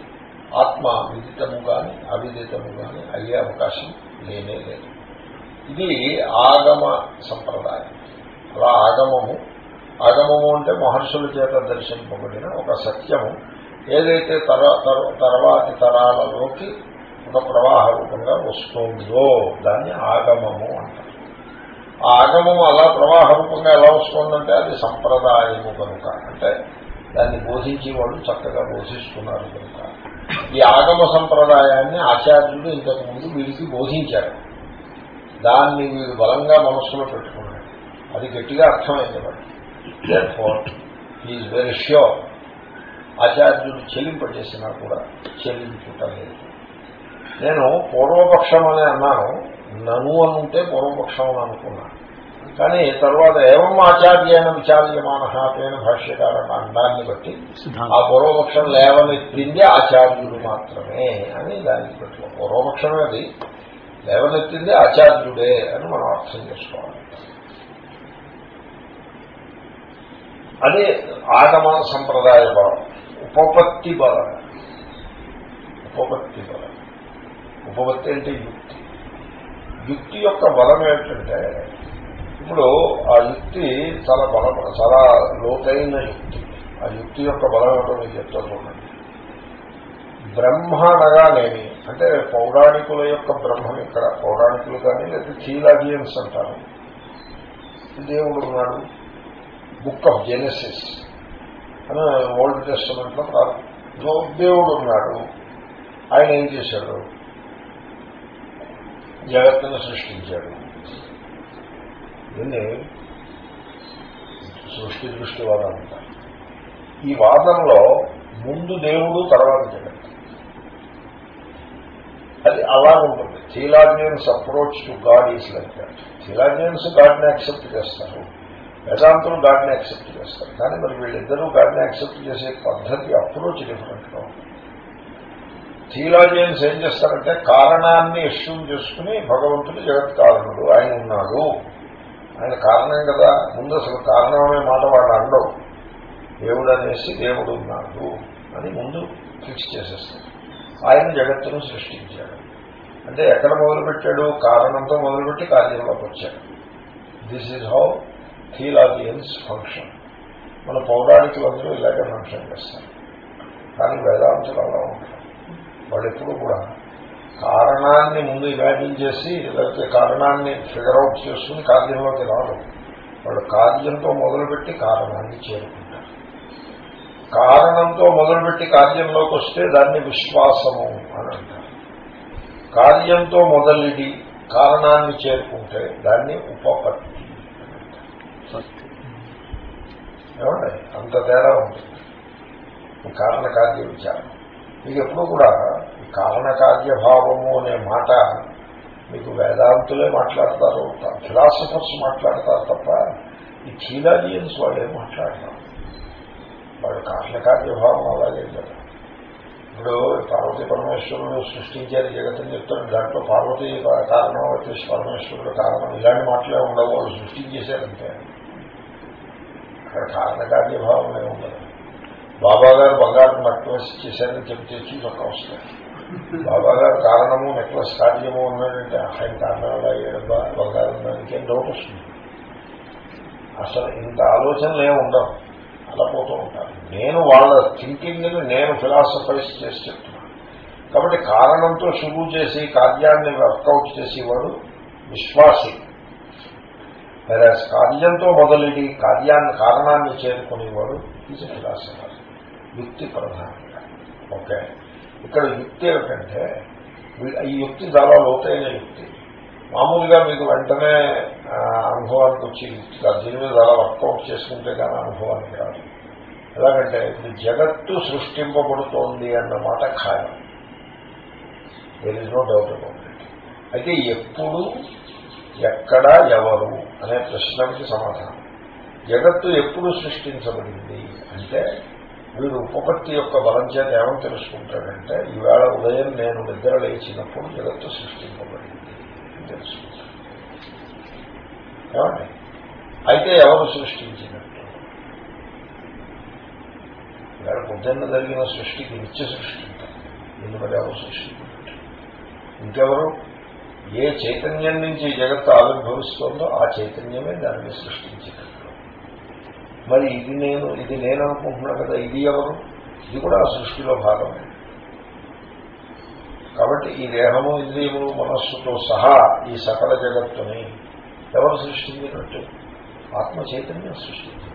ఆత్మ విదితము కానీ అవిదితము కానీ అయ్యే అవకాశం లేనే లేదు. ఇది ఆగమ సంప్రదాయం. అలా ఆగమము ఆగమము అంటే మహర్షుల చేత దర్శింపబడిన ఒక సత్యము. ఏదైతే తర తర- తర్వాతి తరాలలోకి ఒక ప్రవాహ రూపంగా వస్తుందో దాన్ని ఆగమము అంటారు. ఆ ఆగమము అలా ప్రవాహ రూపంగా ఎలా వస్తుందంటే అది సంప్రదాయము కనుక. అంటే దాన్ని బోధించి వాళ్ళు చక్కగా బోధిస్తున్నారు కనుక. ఈ ఆగమ సంప్రదాయాన్ని ఆచార్యుడు ఇంతకు ముందు వీరికి బోధించారు దాన్ని వీడు బలంగా మనస్సులో పెట్టుకున్నాడు. అది గట్టిగా అర్థమైంది వాడు ఈజ్ వెరీ ష్యూర్ ఆచార్యుడు చెల్లింపజేసినా కూడా చెల్లించుటం లేదు నేను పూర్వపక్షం అని అన్నాను. నను అని ఉంటే పూర్వపక్షం అని అనుకున్నాను. కానీ తర్వాత ఏవం ఆచార్యైన విచార్యమాన పేన భాష్యకారణ అండాన్ని బట్టి ఆ పూర్వపక్షం లేవనెత్తింది ఆచార్యుడు మాత్రమే అని దానికి పెట్టుకో. పూర్వపక్షమే అది. లేవనెత్తింది ఆచార్యుడే అని మనం అర్థం చేసుకోవాలి. అదే ఆగమ సంప్రదాయ బలం. ఉపపత్తి బలం. ఉపపత్తి బలం. ఉపపత్తి అంటే యుక్తి. యుక్తి యొక్క బలం ఏమిటంటే ఇప్పుడు ఆ యుక్తి చాలా బలం చాలా లోతైన యుక్తి. ఆ యుక్తి యొక్క బలం ఏమిటో మీకు చెప్తా చూడండి. బ్రహ్మ అనగానేమి అంటే పౌరాణికుల యొక్క బ్రహ్మం ఇక్కడ పౌరాణికులు కానీ లేదా థియలాజియన్స్ అంటారు. దేవుడు ఉన్నాడు. Book of Genesis. అని ఓల్డ్ టెస్టమెంట్లో ప్రారంభం దేవుడు ఉన్నాడు. ఆయన ఏం చేశాడు? జగత్తును సృష్టించాడు. దీన్ని సృష్టి దృష్టి వాదం అంటారు ఈ వాదంలో ముందు దేవుడు తర్వాత జగత్ అది అలా ఉంటుంది. Theologians approach to God is like that. Theologians గాడ్ని accept చేస్తారు. వేదాంతులు గాడ్ని యాక్సెప్ట్ చేస్తారు. కానీ మరి వీళ్ళిద్దరూ గాడ్ని యాక్సెప్ట్ చేసే పద్ధతి అప్రోచ్ డిఫరెంట్గా ఉంటుంది. థీలాజియన్స్ ఏం చేస్తారంటే కారణాన్ని ఇష్యూ చేసుకుని భగవంతుడు జగత్ కారణుడు ఆయన ఉన్నాడు. ఆయన కారణం కదా. ముందు అసలు కారణం అనే మాట వాడు అండవు దేవుడు అనేసి దేవుడు ఉన్నాడు అని ముందు ఫిక్స్ చేసేస్తాడు ఆయన జగత్తును సృష్టించాడు. అంటే ఎక్కడ మొదలుపెట్టాడు? కారణంతో మొదలుపెట్టి కార్యంలోకి వచ్చాడు. This is how theologians function మన పౌరాణికులందరూ ఇలాగే ఫంక్షన్ చేస్తారు. కానీ వేదాంతులు అలా ఉంటారు వాళ్ళు ఎప్పుడు కూడా కారణాన్ని ముందు ఇమాజిన్ చేసి లేకపోతే కారణాన్ని ఫిగర్ అవుట్ చేసుకుని కార్యంలోకి రాదు వాళ్ళు కార్యంతో మొదలుపెట్టి కారణాన్ని చేరుకుంటారు. కారణంతో మొదలుపెట్టి కార్యంలోకి వస్తే దాన్ని విశ్వాసము అని అంటారు. కార్యంతో మొదలిడి కారణాన్ని చేరుకుంటే దాన్ని ఉపపత్తి ఏమండి? అంత తేడా ఉంటుంది. కారణ కార్య విచారం. మీకు ఎప్పుడు కూడా కారణ కార్యభావము అనే మాట. మీకు వేదాంతులే మాట్లాడతారు ఫిలాసఫర్స్ మాట్లాడతారు తప్ప ఈ థీలాజియన్స్ వాళ్ళు ఏం మాట్లాడతారు? వాళ్ళు కారణ కార్యభావం అలాగే కదా. ఇప్పుడు పార్వతీ పరమేశ్వరుడు సృష్టించారు జగత్తుని చెప్తారు దాంట్లో పార్వతీ కారణం వచ్చేసి పరమేశ్వరుడు కారణం ఇలాంటి మాటలే ఉండవు వాళ్ళు సృష్టించేశారంటే. అక్కడ కారణకార్యభావమే ఉండదు బాబా గారు బంగారు నెక్లెస్ చేశారని చెప్తే చూసొక్క వస్తాయి. బాబా గారు కారణము నెక్లెస్ కార్యము ఉన్నాడంటే ఆయన కారణం ఎలా అయ్యాడబ్బా బంగారం దానికి ఏం డౌట్ వస్తుంది? అసలు ఇంత ఆలోచనలు ఏమి ఉండవు. అలా పోతూ ఉంటారు. నేను వాళ్ళ థింకింగ్ని నేను ఫిలాసఫైజ్ చేసి చెప్తున్నాను. కాబట్టి కారణంతో షురు చేసి కార్యాన్ని వర్కౌట్ చేసేవాడు విశ్వాసి. కార్యంతో మొదలెడి కార్యాన్ని కారణాన్ని చేరుకునేవాడు ఇది ఫిలాసఫర్ యుక్తి ప్రధానంగా. ఓకే. ఇక్కడ యుక్తి ఏమిటంటే ఈ యుక్తి చాలా లోతైన యుక్తి. మామూలుగా మీకు వెంటనే అనుభవానికి వచ్చి యుక్తి కాదు. దీని మీద చాలా వర్కౌట్ చేసుకుంటే కానీ అనుభవానికి రాదు. ఎలాగంటే ఇప్పుడు జగత్తు సృష్టింపబడుతోంది అన్న మాట ఖాయం. There is no doubt about it అయితే ఎప్పుడు ఎక్కడ ఎవరు అనే ప్రశ్నకి సమాధానం. జగత్తు ఎప్పుడు సృష్టించబడింది అంటే వీడు ఉపపత్తి యొక్క బలం చేత ఏమని తెలుసుకుంటాడంటే ఈవేళ ఉదయం నేను నిద్ర లేచినప్పుడు జగత్తు సృష్టింపబడింది అని తెలుసుకుంటాడు అయితే ఎవరు సృష్టించినట్టు? ఈవేళ పొద్దున్న జరిగిన సృష్టికి నిత్య సృష్టి ఎందుకంటే మరి ఎవరు సృష్టించినట్టు? ఇంకెవరు? ఏ చైతన్యం నుంచి జగత్తు ఆవిర్భవిస్తోందో ఆ చైతన్యమే దానిని సృష్టించినట్టు. మరి ఇది నేను ఇది నేను అనుకుంటున్నా కదా ఇది ఎవరు? ఇది కూడా ఆ సృష్టిలో భాగమే. కాబట్టి ఈ దేహము ఇంద్రియములు మనస్సుతో సహా ఈ సకల జగత్తుని ఎవరు సృష్టించినట్టు? ఆత్మ చైతన్యం సృష్టించింది.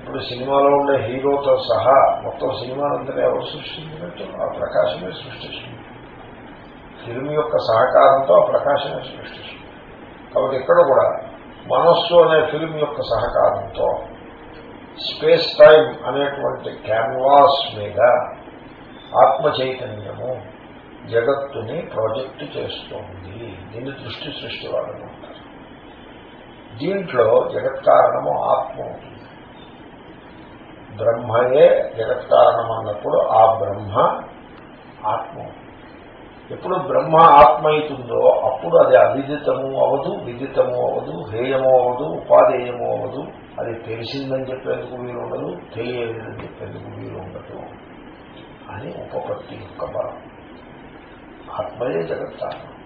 ఇప్పుడు సినిమాలో ఉండే హీరోతో సహా మొత్తం సినిమానంతనే ఎవరు సృష్టించినట్టు? ఆ ప్రకాశమే సృష్టిస్తుంది. ఫిల్మ్ యొక్క సహకారంతో ఆ ప్రకాశమే సృష్టిస్తుంది. కాబట్టి ఇక్కడ కూడా మనస్సు అనే ఫిల్మ్ యొక్క సహకారంతో స్పేస్ టైం అనేటువంటి క్యాన్వాస్ మీద ఆత్మ చైతన్యము జగత్తుని ప్రాజెక్ట్ చేస్తోంది. దీన్ని దృష్టి సృష్టి వాళ్ళని అంటారు. దీంట్లో జగత్కారణము ఆత్మ ఉంటుంది. బ్రహ్మయే జగత్కారణం అన్నప్పుడు ఆ బ్రహ్మ ఆత్మ ఉంటుంది. ఎప్పుడు బ్రహ్మ ఆత్మ అవుతుందో అప్పుడు అది అవిదితము అవదు విదితము అవదు హేయము అవదు ఉపాధేయము అవదు. అది తెలిసిందని చెప్పేందుకు వీలు ఉండదు తెలియలేదని చెప్పేందుకు వీలు ఉండదు అని ఉపపత్తి యొక్క బలం. ఆత్మయే జగత్కారణం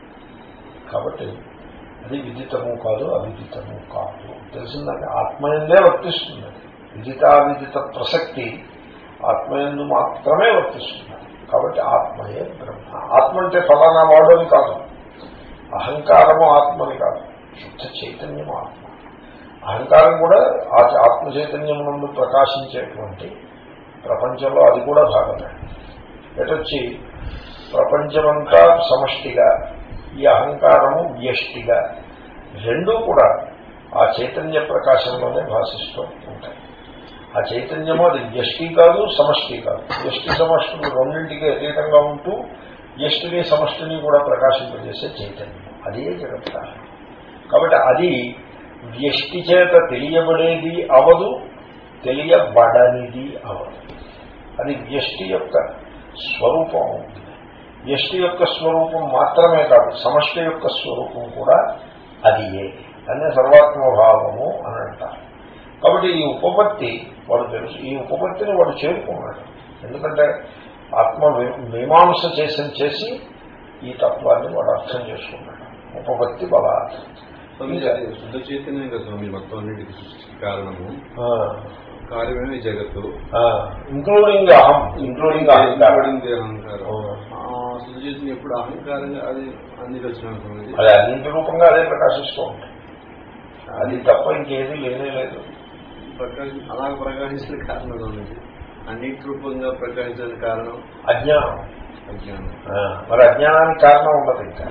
కాబట్టి అది విదితము కాదు అవిదితము కాదు. తెలిసిందని ఆత్మయందే వర్తిస్తుంది. విదితావిదిత ప్రసక్తి ఆత్మయందు మాత్రమే వర్తిస్తుంది. కాబట్టి ఆత్మయే బ్రహ్మ. ఆత్మ అంటే ఫలానా వాడు అని కాదు. అహంకారము ఆత్మని కాదు. శుద్ధ చైతన్యం ఆత్మ. అహంకారం కూడా ఆ ఆత్మ చైతన్యం నుండి ప్రకాశించేటువంటి ప్రపంచంలో అది కూడా భాగమే. ఎటొచ్చి? ప్రపంచమంతా సమష్టిగా ఈ అహంకారము వ్యష్టిగా రెండూ కూడా ఆ చైతన్య ప్రకాశంలోనే భాషిస్తూ ఉంటాయి. ఆ చైతన్యము అది వ్యష్టి కాదు సమష్టి కాదు. వ్యష్టి సమష్టిని రెండింటికి అతీతంగా ఉంటూ వ్యష్టిని సమష్టిని కూడా ప్రకాశింపజేసే చైతన్యం. అదే జగత్కారణం కాబట్టి అది వ్యష్టి చేత తెలియబడేది అవదు తెలియబడనిది అవదు. అది వ్యష్టి యొక్క స్వరూపం అవుతుంది. వ్యష్టి యొక్క స్వరూపం మాత్రమే కాదు సమష్టి యొక్క స్వరూపం కూడా అది ఏ అనే సర్వాత్మభావము అని అంటారు. కాబట్టి ఈ ఉపపత్తి వాడు తెలుసు. ఈ ఉపపత్తిని వాడు చేరుకున్నాడు. ఎందుకంటే ఆత్మ మీమాంస చేసి చేసి ఈ తత్వాన్ని వాడు అర్థం చేసుకున్నాడు. ఉపపత్తి అది శుద్ధ చైతన్యం కదా స్వామి మొత్తం అన్నిటికీ సృష్టికి కారణము కార్యమే జగత్తు. ఇంక్లూడింగ్ అహం ఇంక్లూడింగ్ ఇంక్లూడింగ్ శుద్ధ చైతన్యం ఇప్పుడు అహంకారంగా అది వచ్చిన అనుకోండి అది అన్నింటి రూపంగా అదే ప్రకాశిస్తూ ఉంటుంది అది తప్ప ఇంకేది లేనే లేదు. ప్రకాశ అలా ప్రకాశించిన కారణం ఉన్నది అన్నిటి రూపంగా ప్రకాశించిన కారణం అజ్ఞానం. అజ్ఞానం. మరి అజ్ఞానానికి కారణం ఉండదు ఇంకా.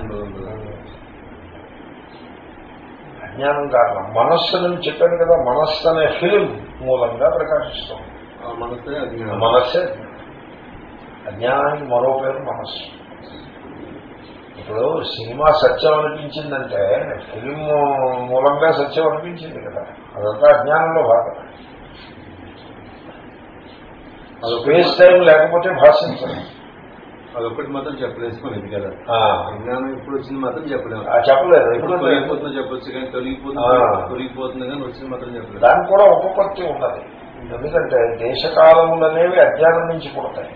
అజ్ఞానం కారణం. మనస్సు నుంచి చెప్పాను కదా మనస్సు అనే ఫిలిం మూలంగా ప్రకాశిస్తుంది. ఆ మనసే అజ్ఞానం. మనస్సే అజ్ఞానానికి మరో పేరు మనస్సు. ఇప్పుడు సినిమా సత్యం అనిపించిందంటే ఫిలిం మూలంగా సత్యం అనిపించింది కదా. అదంతా అజ్ఞానంలో భాగం. స్పేస్ టైం లేకపోతే భాషించదు అదొకటి మాత్రం చెప్పలేదు మనకి కదా. ఆ, అజ్ఞానం ఇప్పుడు వచ్చింది మాత్రం చెప్పలేము. ఆ, చెప్పలేదు. ఇప్పుడు ఇప్పుడు తొలగిపోతుందో చెప్పొచ్చు కానీ తొలగిపోతుంది. తొలగిపోతుంది కానీ వచ్చింది మాత్రం చెప్పలేదు. దానికి కూడా ఉపపత్తి ఉన్నది. ఎందుకంటే దేశకాలములు అనేవి అజ్ఞానం నుంచి పుడతాయి.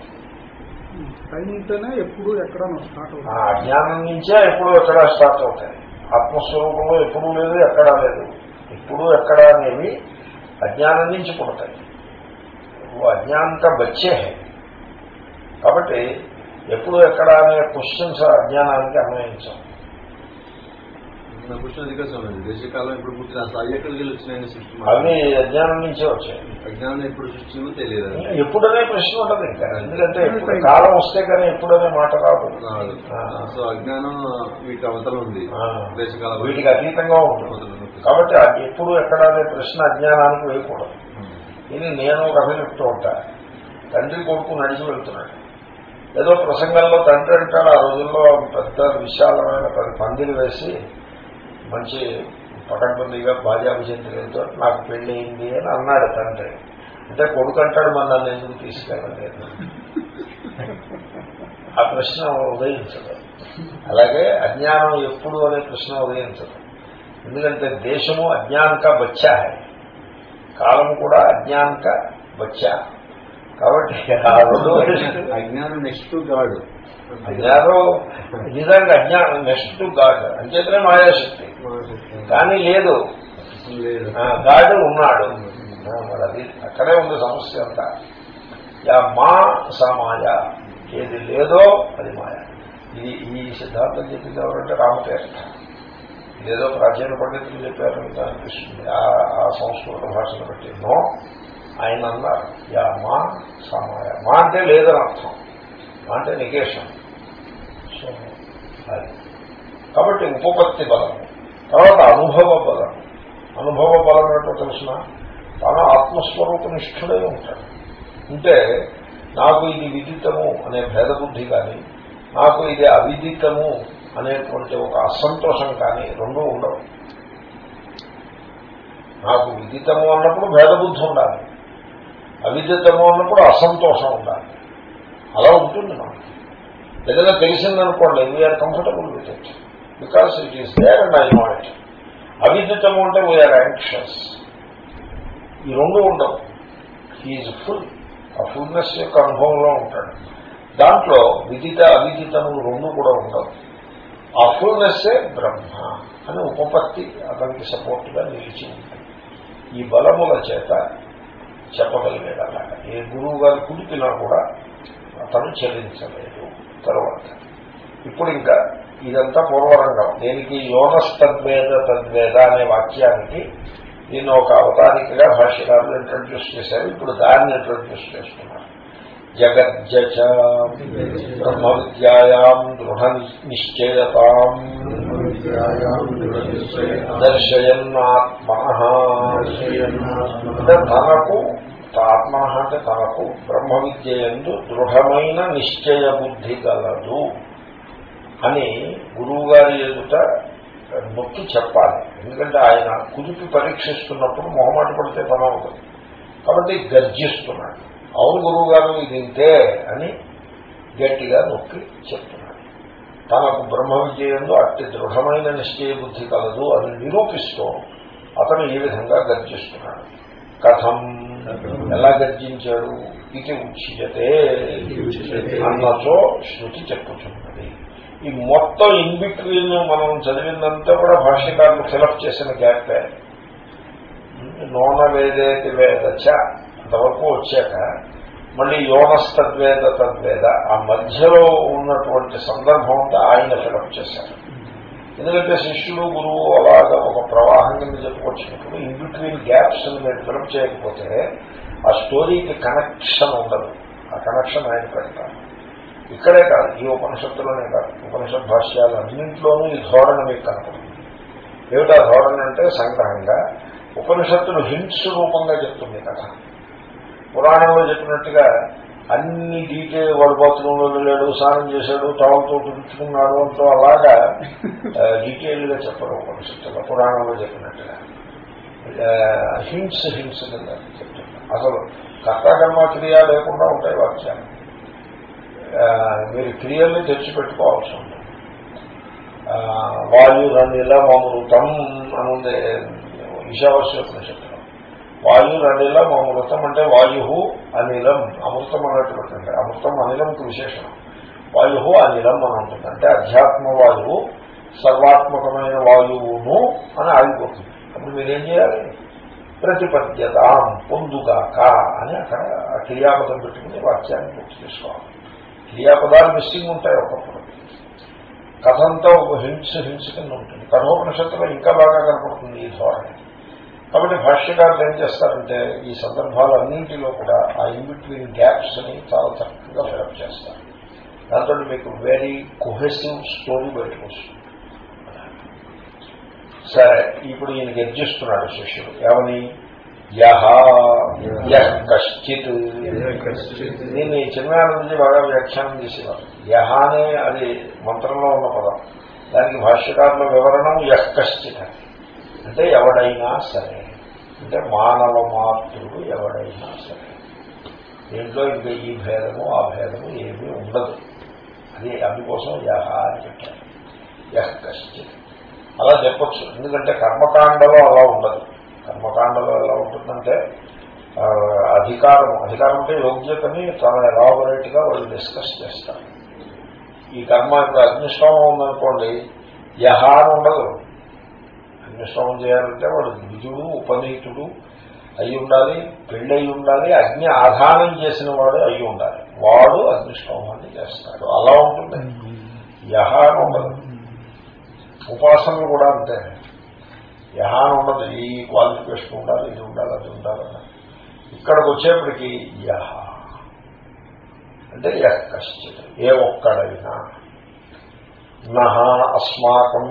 ఎప్పుడు ఎక్కడ స్టార్ట్ ఆ అవుతుంది అజ్ఞానం నుంచే ఎప్పుడు ఎక్కడ స్టార్ట్ అవుతాయి. ఆత్మస్వరూపంలో ఎప్పుడూ లేదు ఎక్కడా లేదు. ఇప్పుడు ఎక్కడ అనేవి అజ్ఞానం నుంచి పుడతాయి. ఓ బచ్చే కాబట్టి ఎప్పుడు ఎక్కడ అనే క్వశ్చన్స్ అజ్ఞానానికి అన్వయించాం. స్వామి దేశకాలం ఇప్పుడు పుట్టిన అసలు అవి ఎక్కడికి వెళ్ళి వచ్చినాయని సృష్టి అవి అజ్ఞానం నుంచే వచ్చాయి. అజ్ఞానం ఎప్పుడు సృష్టిందో తెలియదు. ఎప్పుడనే ప్రశ్న ఉండదు ఇంకా. ఎందుకంటే కాలం వస్తే కానీ ఎప్పుడనే మాట రాదు. సో అజ్ఞానం వీటి అవతల ఉంది. దేశకాలం వీటికి అతీతంగా ఉంటుంది. కాబట్టి ఎప్పుడు ఎక్కడ అనే ప్రశ్న అజ్ఞానానికి వేయకూడదు. ఇది నేను కథ చెప్తూ ఉంటా. తండ్రి కొడుకు నడిచి వెళ్తున్నాడు. ఏదో ప్రసంగంలో తండ్రి అంటాడు ఆ రోజుల్లో పెద్ద విశాలమైన పందిరి వేసి మంచి పకడ్బందీగా భార్యాభిచంద్రులతో నాకు పెళ్ళి అయింది అని అన్నాడు తండ్రి. అంటే కొడుకు అంటాడు మన నన్ను ఎందుకు తీసుకెళ్ళలేదు? ఆ ప్రశ్న ఉదయించదు. అలాగే అజ్ఞానం ఎప్పుడు అనే ప్రశ్న ఉదయించదు. ఎందుకంటే దేశము అజ్ఞానక బచ్చా. కాలం కూడా అజ్ఞానక బచ్చా. కాబట్టి అజ్ఞానం నెక్స్ట్ గాడు అజ్ఞానం నిజంగా అజ్ఞానం నెక్స్ట్ టు గాడ్ అంచేతనే మాయాశక్తి. కానీ లేదు. గాడ్ ఉన్నాడు. మరి అది అక్కడే ఉంది సమస్య అంతా. యా మా సా మాయ. ఏది లేదో అది మాయ. ఇది ఈ సిద్ధాంతం చెప్పింది ఎవరంటే రామతీర్థ ఇదేదో ప్రాచీన పండితులు చెప్పారని నాకు అనిపిస్తుంది. ఆ ఆ సంస్కృత భాషను బట్టి. నో. ఆయన అన్నారు యా మా సమాయ మా అంటే లేదని అర్థం. మా అంటే నికేషన్. కాబట్టి ఉపపత్తి బలం. తర్వాత అనుభవ బలం. అనుభవ బలం ఏంటో తెలిసిన తన ఆత్మస్వరూప నిష్ఠుడై ఉంటాడు. అంటే నాకు ఇది విదితము అనే భేదబుద్ధి కానీ నాకు ఇది అవిదితము అనేటువంటి ఒక అసంతోషం కానీ రెండూ ఉండవు. నాకు విదితము అన్నప్పుడు భేదబుద్ధి ఉండాలి. అవిదితము అన్నప్పుడు అసంతోషం ఉండాలి. అలా ఉంటుంది మనకి. ఏదైనా తెలిసిందనుకోండి we are comfortable with it because it is there and I know it అవిదితము అంటే వీఆర్ యాంక్షియస్ ఈ రెండు ఉండవు. హీఈ్ ఫుల్ ఆ ఫుల్నెస్ యొక్క అనుభవంలో ఉంటాడు. దాంట్లో విదిత అవిదితము రెండు కూడా ఉండవు. ఆ ఫుల్నెస్సే బ్రహ్మ అని ఉపపత్తి అతనికి సపోర్ట్గా నిలిచి ఉంటుంది. ఈ బలముల చేత చెప్పగలిగాడు అలాగా ఏ గురువు గారు కుడిపినా కూడా అతను చెల్లించలేదు. తర్వాత. ఇప్పుడు ఇంకా ఇదంతా పూర్వరంగం. దీనికి యోనస్ తద్వేద తద్వేద అనే వాక్యానికి దీన్ని ఒక అవతారికగా భాష్యకారులు ఇంట్రడ్యూస్ చేశారు. ఇప్పుడు దాన్ని ఇంట్రడ్యూస్ చేస్తున్నారు. జగజ్జ బ్రహ్మ విద్యాయాం దృఢ నిశ్చయతాం దర్శయన్నాత్మ అంటే తనకు ఆత్మ అంటే తనకు బ్రహ్మ విద్య ఎందు దృఢమైన నిశ్చయ బుద్ధి గలదు అని గురువు గారి ఎదుట నొక్కి చెప్పాలి. ఎందుకంటే ఆయన కుదిపి పరీక్షిస్తున్నప్పుడు మొహమాట పడితే పనవుతుంది. అవుతుంది కాబట్టి గర్జిస్తున్నాడు. అవును గురువు గారు ఇది ఇంతే అని గట్టిగా నొక్కి చెప్తున్నాడు. తనకు బ్రహ్మ విజయంలో అతి దృఢమైన నిశ్చయ బుద్ధి కలదు అని నిరూపిస్తూ అతను ఈ విధంగా గర్జిస్తున్నాడు. కథం ఎలా గర్జించాడు? ఇది ఉచ్యతే అన్నచో శృతి చెప్పుచున్నది. ఈ మొత్తం ఇన్ బిట్వీన్ మనం చదివిందంతా కూడా భాష్యకారులు ఫిలప్ చేసిన గ్యాపే నోన వేదేతి వేదచ అంతవరకు వచ్చాక మళ్ళీ యోనస్తద్వేద తద్వేద ఆ మధ్యలో ఉన్నటువంటి సందర్భం అంతా ఆయన ఫిలప్ చేశారు. ఎందుకంటే శిష్యుడు గురువు అలాగా ఒక ప్రవాహం కింద చెప్పుకొచ్చినప్పుడు ఇన్ బిట్వీన్ గ్యాప్స్ మీరు ఫిలప్ చేయకపోతే ఆ స్టోరీకి కనెక్షన్ ఉండదు. ఆ కనెక్షన్ ఆయన పెడతారు. ఇక్కడే కాదు ఈ ఉపనిషత్తులోనే కాదు. ఉపనిషత్ భాష్యాలు అన్నింటిలోనూ ఈ ధోరణ మీకు కనపడుతుంది. ఏమిటా ధోరణి అంటే సంగ్రహంగా ఉపనిషత్తులు హింట్స్ రూపంగా చెప్తుంది కదా పురాణంలో చెప్పినట్టుగా అన్ని డీటెయిల్ వాడు బాత్రూంలో వెళ్ళాడు స్నానం చేశాడు తావుతో తుడుచుకున్నాడు అంటూ అలాగా డీటెయిల్గా చెప్పడం ఉపనిషత్తులో పురాణంలో చెప్పినట్టుగా. హింట్స్ హింట్స్ కింద చెప్తున్నారు అసలు కర్తకర్మ క్రియ లేకుండా ఉంటాయి వాక్యాలు. మీరు క్రియల్ని తెచ్చిపెట్టుకోవాల్సి ఉంటుంది. ఆ, వాయురనిల మమృతం అనుంది ఈశావాస్యోపనిషత్తులో అనిలం అమృతం అంటే వాయు అనిలం. అమృతం అన్నటువంటి అమృతం అనిలంకి విశేషణం. వాయు అనిలం అని ఉంటుంది. అంటే అధ్యాత్మ వాయువు సర్వాత్మకమైన వాయువును అని ఆగిపోతుంది. అప్పుడు మీరేం చేయాలి? ప్రతిపద్యత పొందుగాక అని అక్కడ ఆ క్రియాపదం పెట్టుకుని వాక్యాన్ని పూర్తి చేసుకోవాలి. క్రియాపదాలు మిస్సింగ్ ఉంటాయి ఒకప్పుడు. కథంతో ఒక హింస హింస కింద ఉంటుంది. కఠోపనిషత్తులో ఇంకా బాగా కనపడుతుంది ఈ ధోర కాబట్టి భాష్యకారులు ఏం చేస్తారంటే ఈ సందర్భాలన్నింటిలో కూడా ఆ ఇన్ బిట్వీన్ గ్యాప్స్ని చాలా చక్కగా ఫిలప్ చేస్తారు. దాంతో మీకు వెరీ కొహెసివ్ స్టోరీ బయటకు వస్తుంది. సరే ఇప్పుడు ఈయన గర్జిస్తున్నాడు శిష్యుడు. ఏమని? కశ్చిత్. దీన్ని చిన్నానందజీ బాగా వ్యాఖ్యానం చేసేవారు. యహ అనే అది మంత్రంలో ఉన్న పదం. దానికి భాష్యకారుల వివరణం యహ్ కశ్చిత్. అంటే ఎవడైనా సరే. అంటే మానవ మాతృడు ఎవడైనా సరే. దీంట్లో ఇంకా ఈ భేదము ఆ భేదము ఏమీ ఉండదు. అది అందుకోసం యహ అని చెప్పారు. కశ్చిత్. అలా చెప్పచ్చు. ఎందుకంటే కర్మకాండలో అలా ఉండదు. కర్మకాండలో ఎలా ఉంటుందంటే అధికారం అధికారం అంటే యోగ్యతని చాలా ఎలాబొరేట్గా వాళ్ళు డిస్కస్ చేస్తారు. ఈ కర్మ ఇప్పుడు అగ్నిష్టోమం ఉందనుకోండి యహ అని ఉండదు. అగ్నిష్టోమం చేయాలంటే వాడు ద్విజుడు ఉపనీతుడు అయి ఉండాలి పెళ్ళి అయి ఉండాలి అగ్ని ఆధానం చేసిన వాడు అయి ఉండాలి. వాడు అగ్నిష్టోమాన్ని చేస్తాడు. అలా ఉంటుంది. యహ అని ఉండదు. ఉపాసనలు కూడా అంతే. యహాన ఉండదు. ఈ క్వాలిఫికేషన్ ఉండాలి ఇది ఉండాలి అది ఉండాలని ఇక్కడికి వచ్చేప్పటికీ యహ. అంటే యహ్ ఏ ఒక్కడైనా. నహ అస్మాకం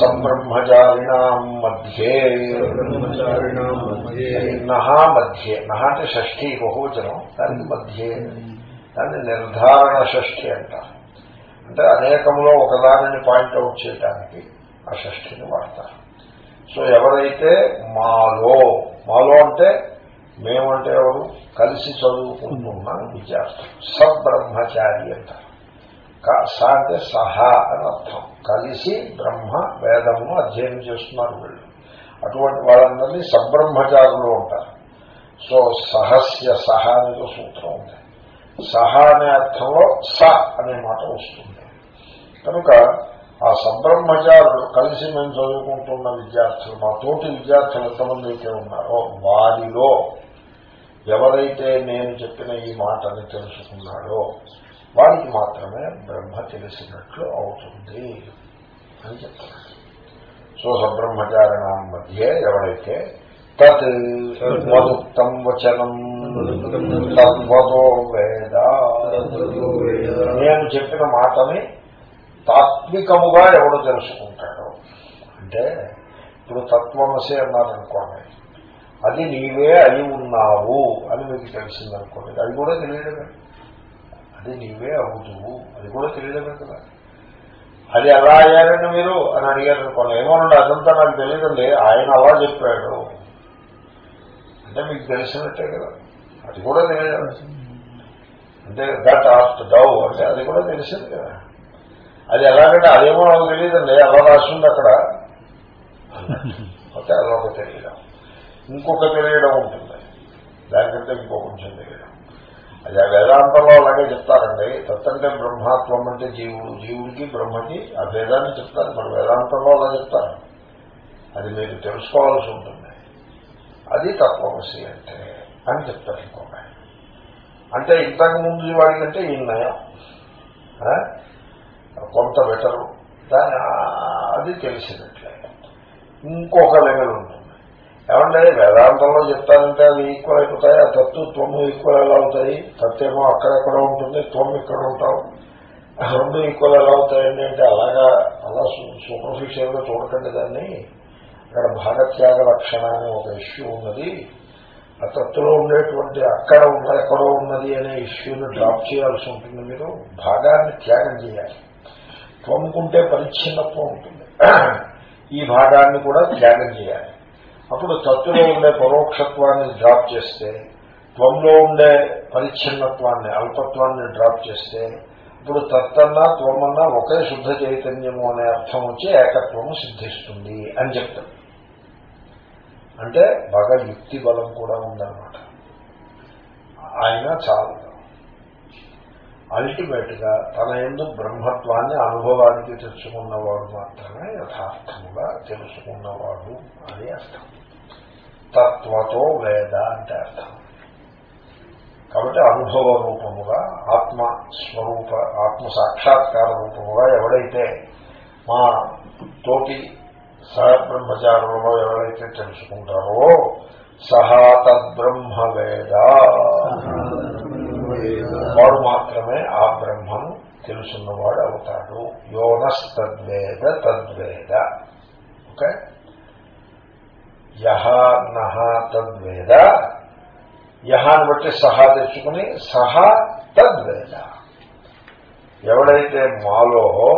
సంబ్రహ్మచారిణాం మధ్యే. నహ మధ్యే. నహ అంటే షష్ఠి బహువచనం. దానికి మధ్యే. దాన్ని నిర్ధారణ షష్ఠి అంటారు అంటే అనేకంలో ఒకదానిని పాయింట్అవుట్ చేయడానికి ఆ షష్ఠిని వాడతారు. సో ఎవరైతే మాలో మాలో అంటే మేమంటే ఎవరు? కలిసి చదువుకుంటున్న విద్యార్థులు. సబ్రహ్మచారి అంటారు. స అంటే సహా అని అర్థం. కలిసి బ్రహ్మ వేదమును అధ్యయనం చేస్తున్నారు వీళ్ళు. అటువంటి వాళ్ళందరినీ సబ్రహ్మచారులు ఉంటారు. సో సహస్య సహ అనేది సూత్రం ఉంది. సహ అనే అర్థంలో స అనే మాట వస్తుంది. కనుక ఆ సబ్రహ్మచారులు కలిసి మేము చదువుకుంటున్న విద్యార్థులు మా తోటి విద్యార్థులు ఎంతమంది అయితే ఉన్నారో వారిలో ఎవరైతే నేను చెప్పిన ఈ మాటని తెలుసుకున్నాడో వారికి మాత్రమే బ్రహ్మ తెలిసినట్లు అవుతుంది అని చెప్తున్నాడు సో సబ్రహ్మచారిణ మధ్య ఎవరైతే తత్ మదుక్తం వచనం తద్వదో వేద నేను చెప్పిన మాటని తాత్వికముగా ఎవడు తెలుసుకుంటాడు. అంటే ఇప్పుడు తత్వమసే అన్నారనుకోండి అది నీవే అయి ఉన్నావు అని మీకు తెలిసిందనుకోండి అది కూడా తెలియడమే. అది నీవే అవుతువు అది కూడా తెలియడమే కదా అది ఎలా అయ్యారని మీరు అని అడిగారు అనుకోండి. ఏమోనండి అదంతా నాకు తెలియదండి. ఆయన అలా చెప్పాడు. అంటే మీకు తెలిసినట్టే కదా. అది కూడా తెలియదు అంటే దట్ ఆఫ్ డౌ అంటే అది కూడా తెలిసింది కదా. అది ఎలాగంటే అదేమో నాకు తెలియదండి. అలా రాసింది అక్కడ. ఓకే అదొక తెలియడం. ఇంకొక తెలియడం ఉంటుంది. దానికంటే ఇంకో కొంచెం తెలియడం. అది ఆ వేదాంతంలో అలాగే చెప్తారండి. తత్తంటే బ్రహ్మాత్వం అంటే జీవుడు. జీవుడికి బ్రహ్మకి ఆ భేదాన్ని చెప్తారు. మరి వేదాంతంలో అలా చెప్తారు. అది మీరు తెలుసుకోవాల్సి ఉంటుంది. అది తత్వమసి అంటే అని చెప్తారు ఇంకొక అంటే ఇంతకు ముందు వాడికంటే ఈ నయం. కొంత బెటరు. దాని అది తెలిసినట్లే. ఇంకొక లెవెల్ ఉంటుంది. ఏమంటే వేదాంతంలో చెప్తారంటే అవి ఈక్వల్ అయిపోతాయి ఆ తత్తు త్వము ఈక్వల్ ఎలా అవుతాయి? తత్తేమో అక్కడెక్కడ ఉంటుంది త్వం ఇక్కడ ఉంటాం ఆ రెండు ఈక్వల్ ఎలా అవుతాయండి అంటే అలాగా అలా సూపర్ఫిషియల్గా చూడకండి దాన్ని. అక్కడ భాగత్యాగ లక్షణ అనే ఒక ఇష్యూ ఉన్నది. ఆ తత్తులో ఉండేటువంటి అక్కడ ఉన్న ఎక్కడో ఉన్నది అనే ఇష్యూని డ్రాప్ చేయాల్సి ఉంటుంది మీరు. భాగాన్ని త్యాగం చేయాలి. త్వముకుంటే పరిచ్ఛిన్నత్వం ఉంటుంది. ఈ భాగాన్ని కూడా త్యాగం చేయాలి. అప్పుడు తత్తులో ఉండే పరోక్షత్వాన్ని డ్రాప్ చేస్తే త్వంలో ఉండే పరిచ్ఛిన్నత్వాన్ని అల్పత్వాన్ని డ్రాప్ చేస్తే ఇప్పుడు తత్తన్నా త్వమన్నా ఒకే శుద్ధ చైతన్యము అనే అర్థం వచ్చి ఏకత్వము సిద్ధిస్తుంది అని చెప్తాం అంటే బాగా యుక్తి బలం కూడా ఉందన్నమాట. ఆయన చాలు అల్టిమేట్గా తన ఎందు బ్రహ్మత్వాన్ని అనుభవానికి తెచ్చుకున్నవాడు మాత్రమే యథార్థముగా తెలుసుకున్నవాడు అని అర్థం. తత్వతో వేద అంటే అర్థం. కాబట్టి అనుభవ రూపముగా ఆత్మ స్వరూప ఆత్మ సాక్షాత్కార రూపముగా ఎవడైతే మా తోటి సహబ్రహ్మచారులలో ఎవరైతే తెలుసుకుంటారో సహా తద్బ్రహ్మ వేద వాడు మాత్రమే ఆ బ్రహ్మను తెలుసున్నవాడు అవుతాడు. యోనస్తద్వేద తద్వేద. ఓకే? యహ నహ తద్వేద. యహాన్ని బట్టి సహా తెచ్చుకుని సహా తద్వేద. ఎవడైతే మాలో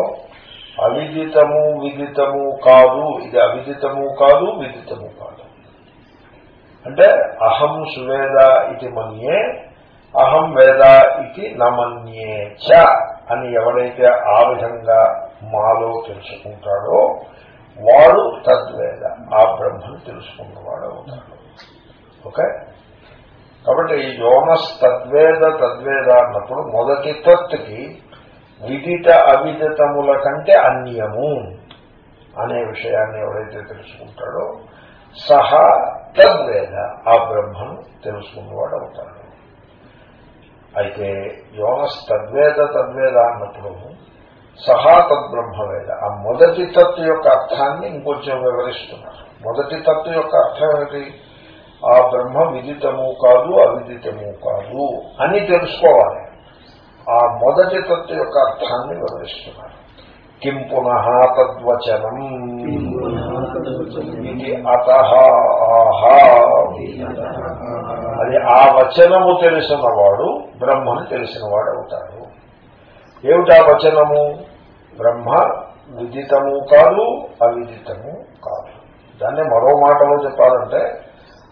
అవిదితము విదితము కాదు ఇది అవిదితము కాదు విదితము కాదు. అంటే అహం సువేద ఇది మన్యే అహం వేద ఇది నమన్యే చ అని ఎవడైతే ఆ విధంగా మాలో తెలుసుకుంటాడో వాడు తద్వేద. ఆ బ్రహ్మను తెలుసుకున్నవాడు అవుతాడు. ఓకే? కాబట్టి ఈ యోనస్ తద్వేద తద్వేద అన్నప్పుడు మొదటి తత్తుకి విదిత అవిదితముల కంటే అన్యము అనే విషయాన్ని ఎవరైతే తెలుసుకుంటాడో సహా తద్వేద. ఆ బ్రహ్మను తెలుసుకున్నవాడు అవుతాడు. అయితే యోనస్ తద్వేద తద్వేద అన్నప్పుడు సహా తద్బ్రహ్మవేద. ఆ మొదటి తత్తు యొక్క అర్థాన్ని ఇంకొంచెం వివరిస్తున్నారు. మొదటి తత్తు యొక్క అర్థం ఏమిటి? ఆ బ్రహ్మ విదితము కాదు అవిదితము కాదు అని తెలుసుకోవాలి. ఆ మొదటి తత్తు యొక్క అర్థాన్ని వివరిస్తున్నారు. కిం పునః తద్వచనం. ఇది అత ఆహా. అది ఆ వచనము తెలిసినవాడు బ్రహ్మను తెలిసినవాడు అవుతాడు ఏమిటా వచనము? బ్రహ్మ విదితము కాదు అవిదితము కాదు. దాన్ని మరో మాటలో చెప్పాలంటే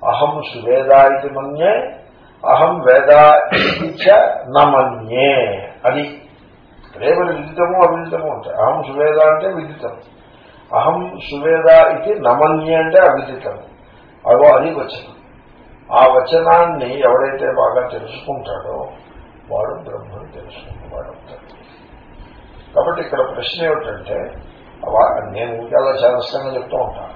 అహం సువేదా ఇది మన్యే అహం వేదా నమన్యే అది ప్రేమని విదితము అవిదితము అంటే అహం సువేద అంటే విదితం అహం సువేద ఇది నమన్యే అంటే అవిదితము. అదో అది వచ్చింది ఆ వచనాన్ని ఎవడైతే బాగా తెలుసుకుంటాడో వాడు బ్రహ్మను తెలుసుకున్నవాడు అవుతాడు. కాబట్టి ఇక్కడ ప్రశ్న ఏమిటంటే నేను ఇంకా అలా చేరస్తంగా చెప్తూ ఉంటాను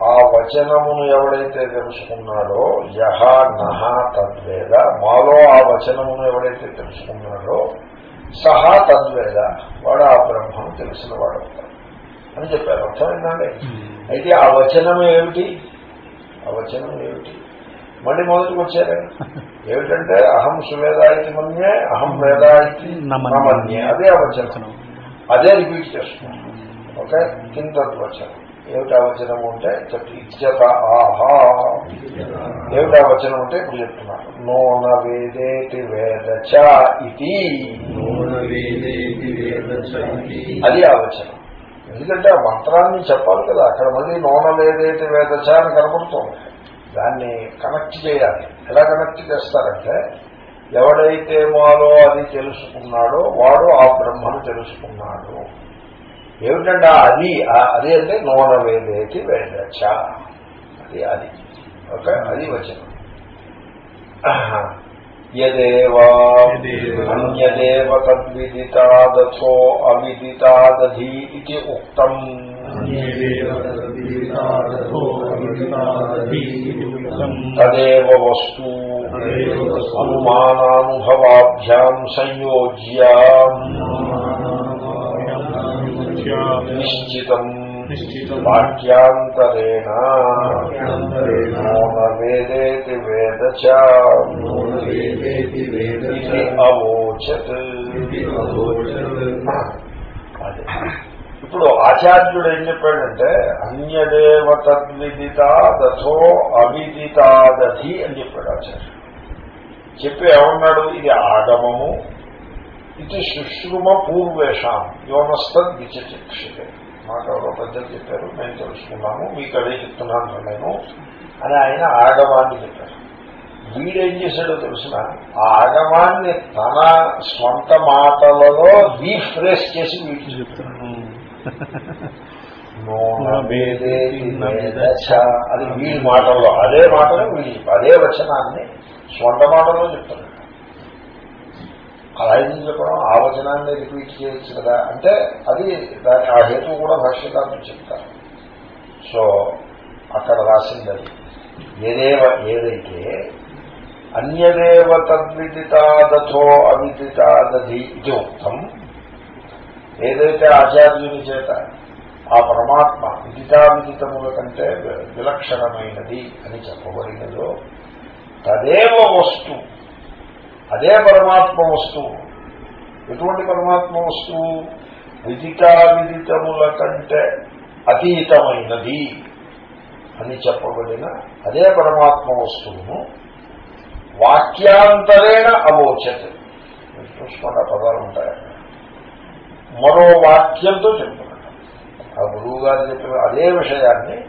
ఆ వచనమును ఎవడైతే తెలుసుకున్నాడో యహ నహ తద్వేద మాలో ఆ వచనమును ఎవడైతే తెలుసుకున్నాడో సహా తద్వేద వాడు ఆ బ్రహ్మను తెలిసిన వాడు అని చెప్పారు. అర్థమైందండి అయితే ఆ వచనం ఏమిటి? ఆ వచనం ఏమిటి? మళ్ళీ మొదటికి వచ్చారే. ఏమిటంటే అహం సువేదాయితి మన్యే అహం వేదాయితి నమన్యే. అదే ఆ వచనం అదే రిపీట్ చేస్తున్నాం. ఓకే? కింద వచనం ఏమిటా వచనం అంటే ఇచ్చత ఆహా. ఏమిటా వచనం అంటే ఇప్పుడు చెప్తున్నారు. నోన వేదేతి వేదచ ఇది అది ఆ వచనం ఎందుకంటే ఆ మంత్రాన్ని చెప్పాలి కదా. అక్కడ మళ్ళీ నోన వేదేటి వేదచ అని కనపడుతోంది. దాన్ని కనెక్ట్ చేయాలి. ఎలా కనెక్ట్ చేస్తారంటే ఎవడైతే మాలో అది తెలుసుకున్నాడో వాడు ఆ బ్రహ్మను తెలుసుకున్నాడు. ఏమిటంటే ఆ అది అది అంటే నోన వేదేటి వేదచ అది అది. ఓకే? అది వచనం. యదేవా. అన్యదేవ తద్విదితాదథో అవిదితాదధి ఇది ఉక్తం. తదేవ వస్తు అనుమానానుభవాభ్యాం సంయోజ్య నిశ్చితం వాక్యాంతరేణ మోన వేదేతి వేద చ ఇది అవోచత్ అదే. ఇప్పుడు ఆచార్యుడు ఏం చెప్పాడంటే అన్యదేవతద్విదిత తద్విదితాదథో అవిదితాదధి అని చెప్పాడు ఆచార్యుడు. చెప్పి ఏమన్నాడు? ఇది ఆగమము ఇది శుశ్రుమ పూర్వేషాం యోనస్తద్ విచక్షితే. మాకు ఎవరో పెద్దలు చెప్పారు మేము తెలుసుకున్నాము మీకు అదే చెప్తున్నాను నేను అని ఆయన ఆగమాన్ని చెప్పారు. వీడేం చేశాడో తెలిసిన? ఆ ఆగమాన్ని తన స్వంత మాటలలో రీఫ్రేస్ చేసి వీటికి చెప్తున్నాడు. అది వీడి మాటల్లో అదే మాటలు వీడి అదే వచనాన్ని స్వంత మాటల్లో చెప్తున్నాడు అలా ఎందుకు చెప్పడం? ఆ వచనాన్ని రిపీట్ చేయొచ్చు కదా. అంటే అది దాని ఆ హేతువు కూడా భాష్యకారులు చెప్తారు. సో అక్కడ రాసింది అది. ఏదేవ ఏదైతే అన్యదేవ తద్విదితాదథో అవిదితాదధి ఇది ఉక్తం ఏదైతే ఆచార్యుని చేత ఆ పరమాత్మ విదితావిదితముల కంటే విలక్షణమైనది అని చెప్పబడినదో తదేవ వస్తు అదే పరమాత్మ వస్తువు ఎటువంటి పరమాత్మ వస్తువు విదితావిదితముల కంటే అతీతమైనది అని చెప్పబడిన అదే పరమాత్మ వస్తువును వాక్యాంతరేణ అవోచత్ మీరు చూసుకోండి పదాలు ఉంటాయి. మరో వాక్యంతో చెప్తున్నాడు. ఆ గురువు గారు చెప్పిన అదే విషయాన్ని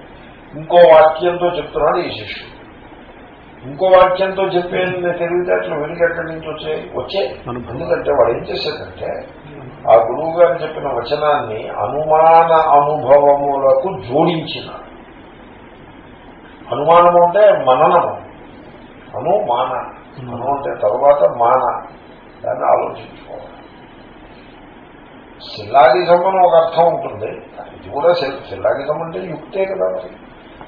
ఇంకో వాక్యంతో చెప్తున్నాడు ఈ శిష్యుడు. ఇంకో వాక్యంతో చెప్పేది తెలివితేటలు వెనుకెక్కడి నుంచి వచ్చాయి వచ్చాయి ఎందుకంటే వాడు ఏం చేశాడంటే ఆ గురువు గారు చెప్పిన వచనాన్ని అనుమాన అనుభవములకు జోడించిన అనుమానము అంటే మననము. అనుమాన అను అంటే తర్వాత మాన. దాన్ని ఆలోచించుకోవాలి. శిల్లాగిజం అని ఒక అర్థం ఉంటుంది. ఇది కూడా శిల్లాగిజం అంటే యుక్తే కదా మరి.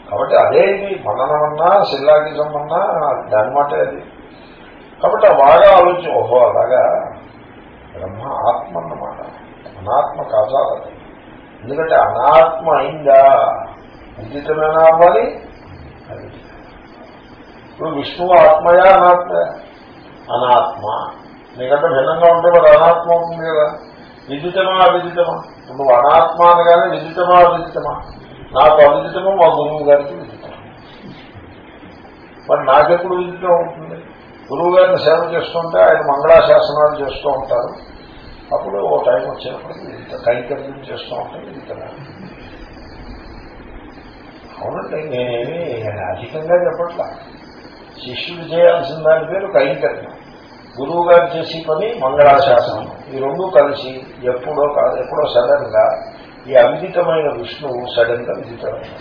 కాబట్టి అదే ఇది అన్నా శిల్లాగిజం అన్నా దాని మాటే అది. కాబట్టి బాగా ఆలోచించి ఓహో అలాగా బ్రహ్మ ఆత్మ అన్నమాట. అనాత్మ కాజాలది ఎందుకంటే అనాత్మ అయిందా? ఉచితమైనా అవ్వాలి? ఇప్పుడు విష్ణువు ఆత్మయా అనాత్మ అనాత్మ. నీకంటే భిన్నంగా ఉంటే వాడు అనాత్మ అవుతుంది కదా. విదితమా అవిదితమా నువ్వు అనాత్మ అనగానే విదితమా? అవిదితమా నాకు అవిదితమో మా గురువు గారికి విదితం మరి నాకెప్పుడు విదితం అవుతుంది? గురువు గారిని సేవ చేస్తుంటే ఆయన మంగళాశాసనాలు చేస్తూ ఉంటారు. అప్పుడు ఓ టైం వచ్చినప్పుడు విదిత కైకర్యం చేస్తూ ఉంటే విదితమే. అవునండి నేనేమి అధికంగా చెప్పట్లా. శిష్యుడు చేయాల్సిన దాని పేరు కైంకర్యం. గురువు గారు చేసే పని మంగళాశాసనం. ఈ రెండు కలిసి ఎప్పుడో కాదు ఎప్పుడో సడన్గా ఈ అవిదితమైన విష్ణువు సడన్గా విదితమైన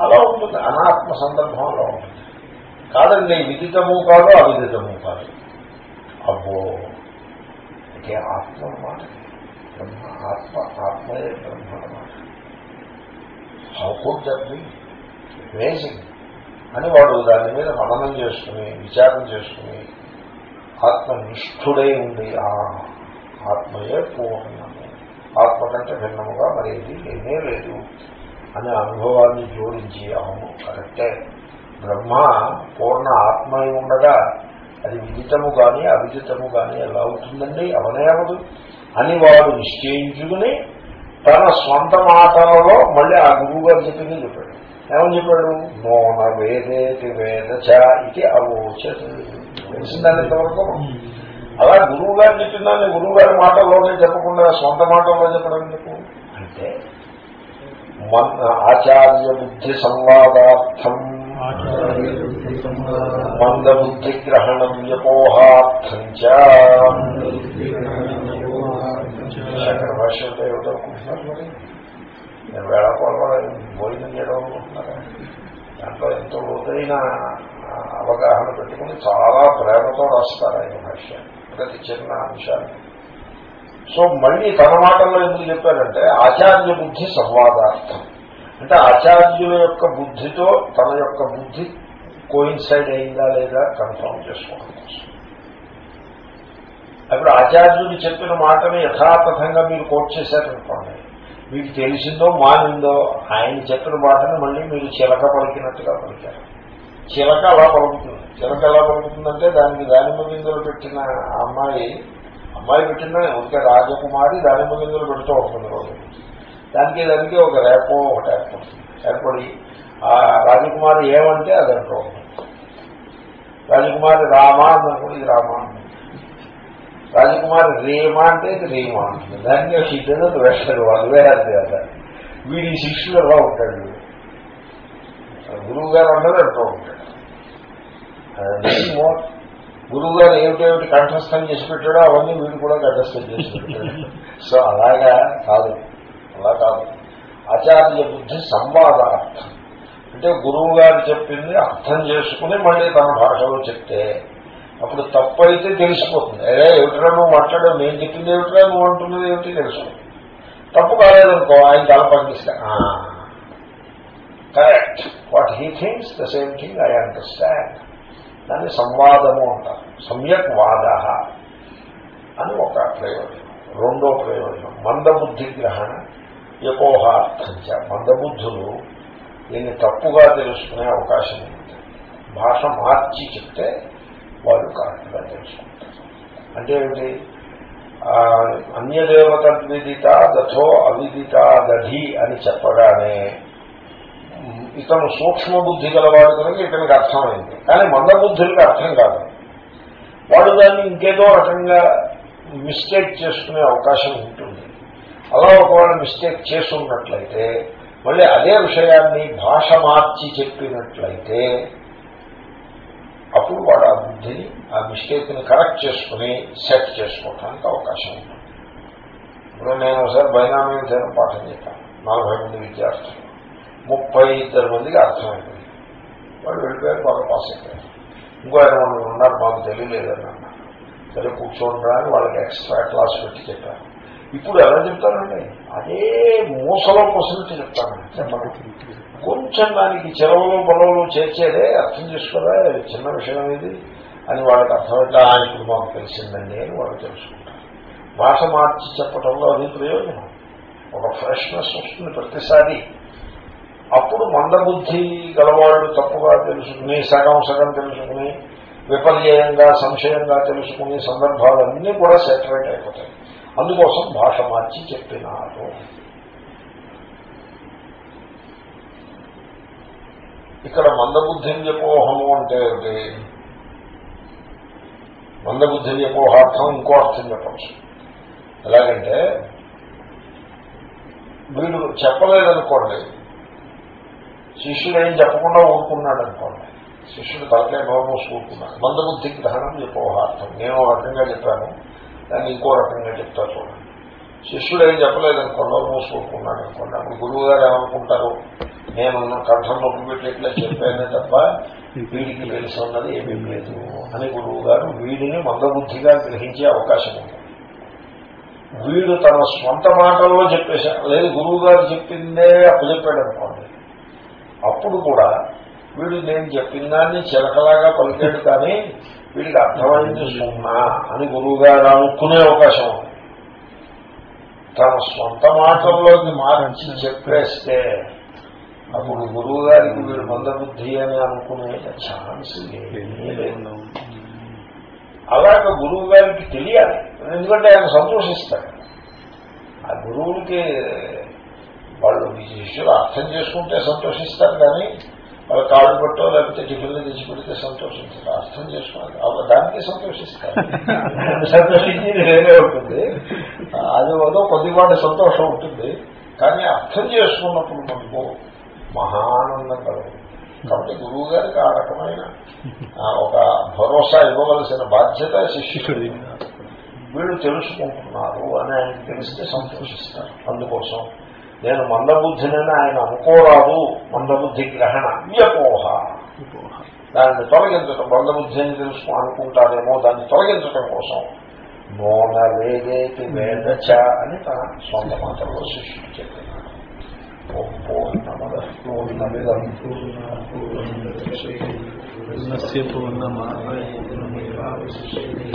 అలా ఉంటుంది. అనాత్మ సందర్భం అలా ఉంటుంది. కాదండి విదితము కాదు అవిదితము కాదు. అబ్బో! అంటే ఆత్మ అన్నమాట. బ్రహ్మ ఆత్మ ఆత్మయే బ్రహ్మ అన్నమాట. How could that be amazing అని వాడు దాని మీద మననం చేసుకుని విచారం చేసుకుని ఆత్మనిష్ఠుడై ఉండి ఆ ఆత్మయే పూర్ణము. ఆత్మ కంటే భిన్నముగా మరేది లేనే లేదు అనే అనుభవాన్ని జోడించి అవును కరెక్టే. బ్రహ్మ పూర్ణ ఆత్మ ఉండగా అది విదితము కానీ అవిదితము కానీ ఎలా అవుతుందండి అవనే అవదు అని వాడు నిశ్చయించుకుని తన స్వంత మాటలలో మళ్ళీ ఆ గురువు గారు చెప్పింది చెప్పాడు. ఏమని చెప్పాడు? నోన వేదేతి వేదచ ఇది అవోచత్. తెలిసిందని ఇంతవరకు అలా గురువు గారు చెప్పిందాన్ని గురువు గారి మాటల్లోనే చెప్పకుండా సొంత మాటల్లో చెప్పడం ఎందుకు? అంటే? మన ఆచార్య బుద్ధి సంవాదార్థం. మంద బుద్ధి గ్రహణం వ్యపోహార్థం అనుకుంటున్నారు మరి? నేను వేళకోళ భోజనం చేయడం అనుకుంటున్నారా? దాంట్లో ఎంతో లోతైన అవగాహన పెట్టుకుని చాలా ప్రేమతో రాస్తారు ఆయన భాష్య ప్రతి చిన్న అంశాన్ని సో మళ్ళీ తన మాటల్లో ఎందుకు చెప్పారంటే ఆచార్య బుద్ధి సంవాదార్థం. అంటే ఆచార్యుల యొక్క బుద్ధితో తన యొక్క బుద్ధి కోయిన్సైడ్ అయిందా లేదా కన్ఫర్మ్ చేసుకోవడం కోసం. అప్పుడు ఆచార్యుడు చెప్పిన మాటని యథాతథంగా మీరు కోట్ చేశారనుకోండి. మీకు తెలిసిందో మానిందో ఆయన చెప్పిన మాటని మళ్ళీ మీరు చిలక పలికినట్టుగా పలికారు. చిలక అలా పలుకుతుంది. చిలక ఎలా పలుకుతుందంటే దానికి దానిమ్మ గింజలు పెట్టిన అమ్మాయి అమ్మాయి పెట్టిన ఒక రాజకుమారి దానిమ్మ గింజలు పెడుతూ ఉంటుంది రోజు. దానికి దానికి ఒక రేపో ఒకటి ఏర్పడుతుంది. ఏర్పడి ఆ రాజకుమారి ఏమంటే అది అంటూ ఉంటుంది రాజకుమారి రామా అన్నప్పుడు ఇది రామా రాజకుమారి రేమా అంటే ఇది రేమా అంటుంది. దానికి సిద్ధంగా వేస్తారు అదే అది వీడి శిష్యుడు ఎలా ఉంటాడు? గురువు గారు అందరూ అంటూ ఉంటాడు మోర్ గురువు గారు ఏమిటేమిటి కంఠస్థం చేసి పెట్టాడో అవన్నీ వీడు కూడా కంఠస్థం చేసి పెట్టాడు. సో అలాగా కాదు. అలా కాదు. ఆచార్య బుద్ధి సంవాదార్థం. అంటే గురువు గారు చెప్పింది అర్థం చేసుకుని మళ్ళీ తన భాషలో చెప్తే అప్పుడు తప్పైతే అయితే తెలిసిపోతుంది. అరే ఏమిట్రా నువ్వు మాట్లాడావు నేను చెప్పింది ఏమిట్రా? నువ్వు అంటున్నది ఏమిటి? తెలుసు. తప్పు కాలేదనుకో ఆయన తల పండిస్తా correct. What he thinks the same thing I understand. దాన్ని సంవాదము అంటారు. సమ్యక్ వాద అని ఒక ప్రయోజనం. రెండో ప్రయోజనం. మందబుద్ధి గ్రహణ యపోహార్థంచ మందబుద్ధులు దీన్ని తప్పుగా తెలుసుకునే అవకాశం ఉంది. భాష మార్చి చెప్తే వాళ్ళు కరెక్ట్గా తెలుసుకుంటారు. అంటే ఏమిటి? అన్యదేవత విదిత దథో అవిదిత దధి అని చెప్పగానే ఇతను సూక్ష్మ బుద్ధి గలవాడు కనుక ఇతనికి అర్థమైంది. కానీ మందబుద్ధులకి అర్థం కాదు. వాడు దాన్ని ఇంకేదో రకంగా మిస్టేక్ చేసుకునే అవకాశం ఉంటుంది. అలా ఒకవేళ మిస్టేక్ చేసుకున్నట్లయితే మళ్ళీ అదే విషయాన్ని భాష మార్చి చెప్పినట్లయితే అప్పుడు వాడు ఆ బుద్ధిని ఆ మిస్టేక్ని కరెక్ట్ చేసుకుని సెట్ చేసుకోవడానికి అవకాశం ఉంటుంది. ఇప్పుడు నేను ఒకసారి బైనామీ పాఠం చెప్పాను. నలభై మంది విద్యార్థులు. ముప్పై ఇద్దరు మందికి అర్థమైంది. వాళ్ళు వెళ్ళిపోయారు బాగా పాస్ అయిపోయారు. ఇంకో ఐదు మంది ఉన్నారు మాకు తెలియలేదన్నా. సరే కూర్చోండిరా అని వాళ్ళకి ఎక్స్ట్రా క్లాస్ పెట్టి చెప్పారు. ఇప్పుడు ఎలా చెప్తానండి అదే మూసలో కొసినట్టు చెప్తాను చెప్పండి. కొంచెం దానికి చెలవులు పొలవులు చేర్చేదే అర్థం చేసుకోరా? ఇది చిన్న విషయం ఇది అని వాళ్ళకి అర్థమైతే ఇప్పుడు మాకు తెలిసిందండి అని వాళ్ళు తెలుసుకుంటారు. భాష మార్చి చెప్పడంలో అది ప్రయోజనం. ఒక ఫ్రెష్నెస్ వస్తుంది ప్రతిసారి. అప్పుడు మందబుద్ధి గలవాళ్ళు తప్పుగా తెలుసుకుని సగం సగం తెలుసుకుని విపర్యంగా సంశయంగా తెలుసుకునే సందర్భాలన్నీ కూడా సెటరేట్ అయిపోతాయి. అందుకోసం భాష మార్చి చెప్పినారు. ఇక్కడ మందబుద్ధింజపోహము అంటే ఏమిటి? మందబుద్ధింజపోహార్థం ఇంకో అర్థం చెప్పచ్చు. ఎలాగంటే వీడు చెప్పలేదనుకోండి శిష్యుడు ఏం చెప్పకుండా ఊరుకున్నాడు అనుకోండి. శిష్యుడు తలకే నోరు మూసి ఊరుకున్నాడు. మందబుద్ధి గ్రహణం చెప్పోహార్థం నేను ఒక రకంగా చెప్పాను. దాన్ని ఇంకో రకంగా చెప్తా చూడండి. శిష్యుడు ఏం చెప్పలేదు అనుకోండి మూసి ఊరుకున్నాడు అనుకోండి. అప్పుడు గురువు గారు ఏమనుకుంటారు? నేను కంఠం నొప్పి పెట్టేట్లే చెప్పానే తప్ప వీడికి తెలుసు ఉన్నది ఏమీ లేదు అని గురువు గారు వీడిని మందబుద్ధిగా గ్రహించే అవకాశం ఉంది. వీడు తన స్వంత మాటల్లో చెప్పేశాడు. లేదు గురువు గారు చెప్పిందే అప్పచెప్పాడు అనుకోండి. అప్పుడు కూడా వీడు నేను చెప్పిన దాన్ని చిలకలాగా పలికాడు కానీ వీడికి అర్థమైంది సున్నా అని గురువు గారు అనుకునే అవకాశం ఉంది. తన సొంత మాటల్లోకి మార్చి చెప్పేస్తే అప్పుడు గురువు గారికి వీడు మందబుద్ధి అని అనుకునే ఛాన్స్ అలాగ గురువు గారికి తెలియాలి. ఎందుకంటే ఆయన సంతోషిస్తాడు. ఆ గురువులకి వాళ్ళు ఈ శిష్యులు అర్థం చేసుకుంటే సంతోషిస్తారు కానీ వాళ్ళ కాళ్ళు పట్టో లేకపోతే టిఫిన్లు తెచ్చి పెడితే సంతోషించారు. అర్థం చేసుకోవాలి దానికి సంతోషిస్తారు. సంతోషించేది వేరే ఉంటుంది. అది ఏదో కొద్దిపాటి సంతోషం ఉంటుంది. కానీ అర్థం చేసుకున్నప్పుడు మనకు మహానందం కలదు. కాబట్టి గురువు గారికి ఆ రకమైన ఒక భరోసా ఇవ్వవలసిన బాధ్యత శిష్యుడి వీళ్ళు తెలుసుకుంటున్నారు అని ఆయనకు తెలిస్తే సంతోషిస్తారు. అందుకోసం నేను మందబుద్ధినని ఆయన అనుకోరాదు. మందబుద్ధి గ్రహణ వ్యపోహ దాన్ని తొలగించటం మందబుద్ధి అని తెలుసుకో అనుకుంటారేమో దాన్ని తొలగించటం కోసం. నోన వేదేతి వేదచ అని తన సొంత మాటల్లో శిష్యుడు చెప్పినాడు ఓం పూర్ణమద పూర్ణమిదం పూర్ణస్య పూర్ణమాదాయ పూర్ణమేవావశిష్యతే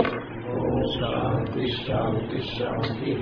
ఓం శాంతి శాంతి శాంతి.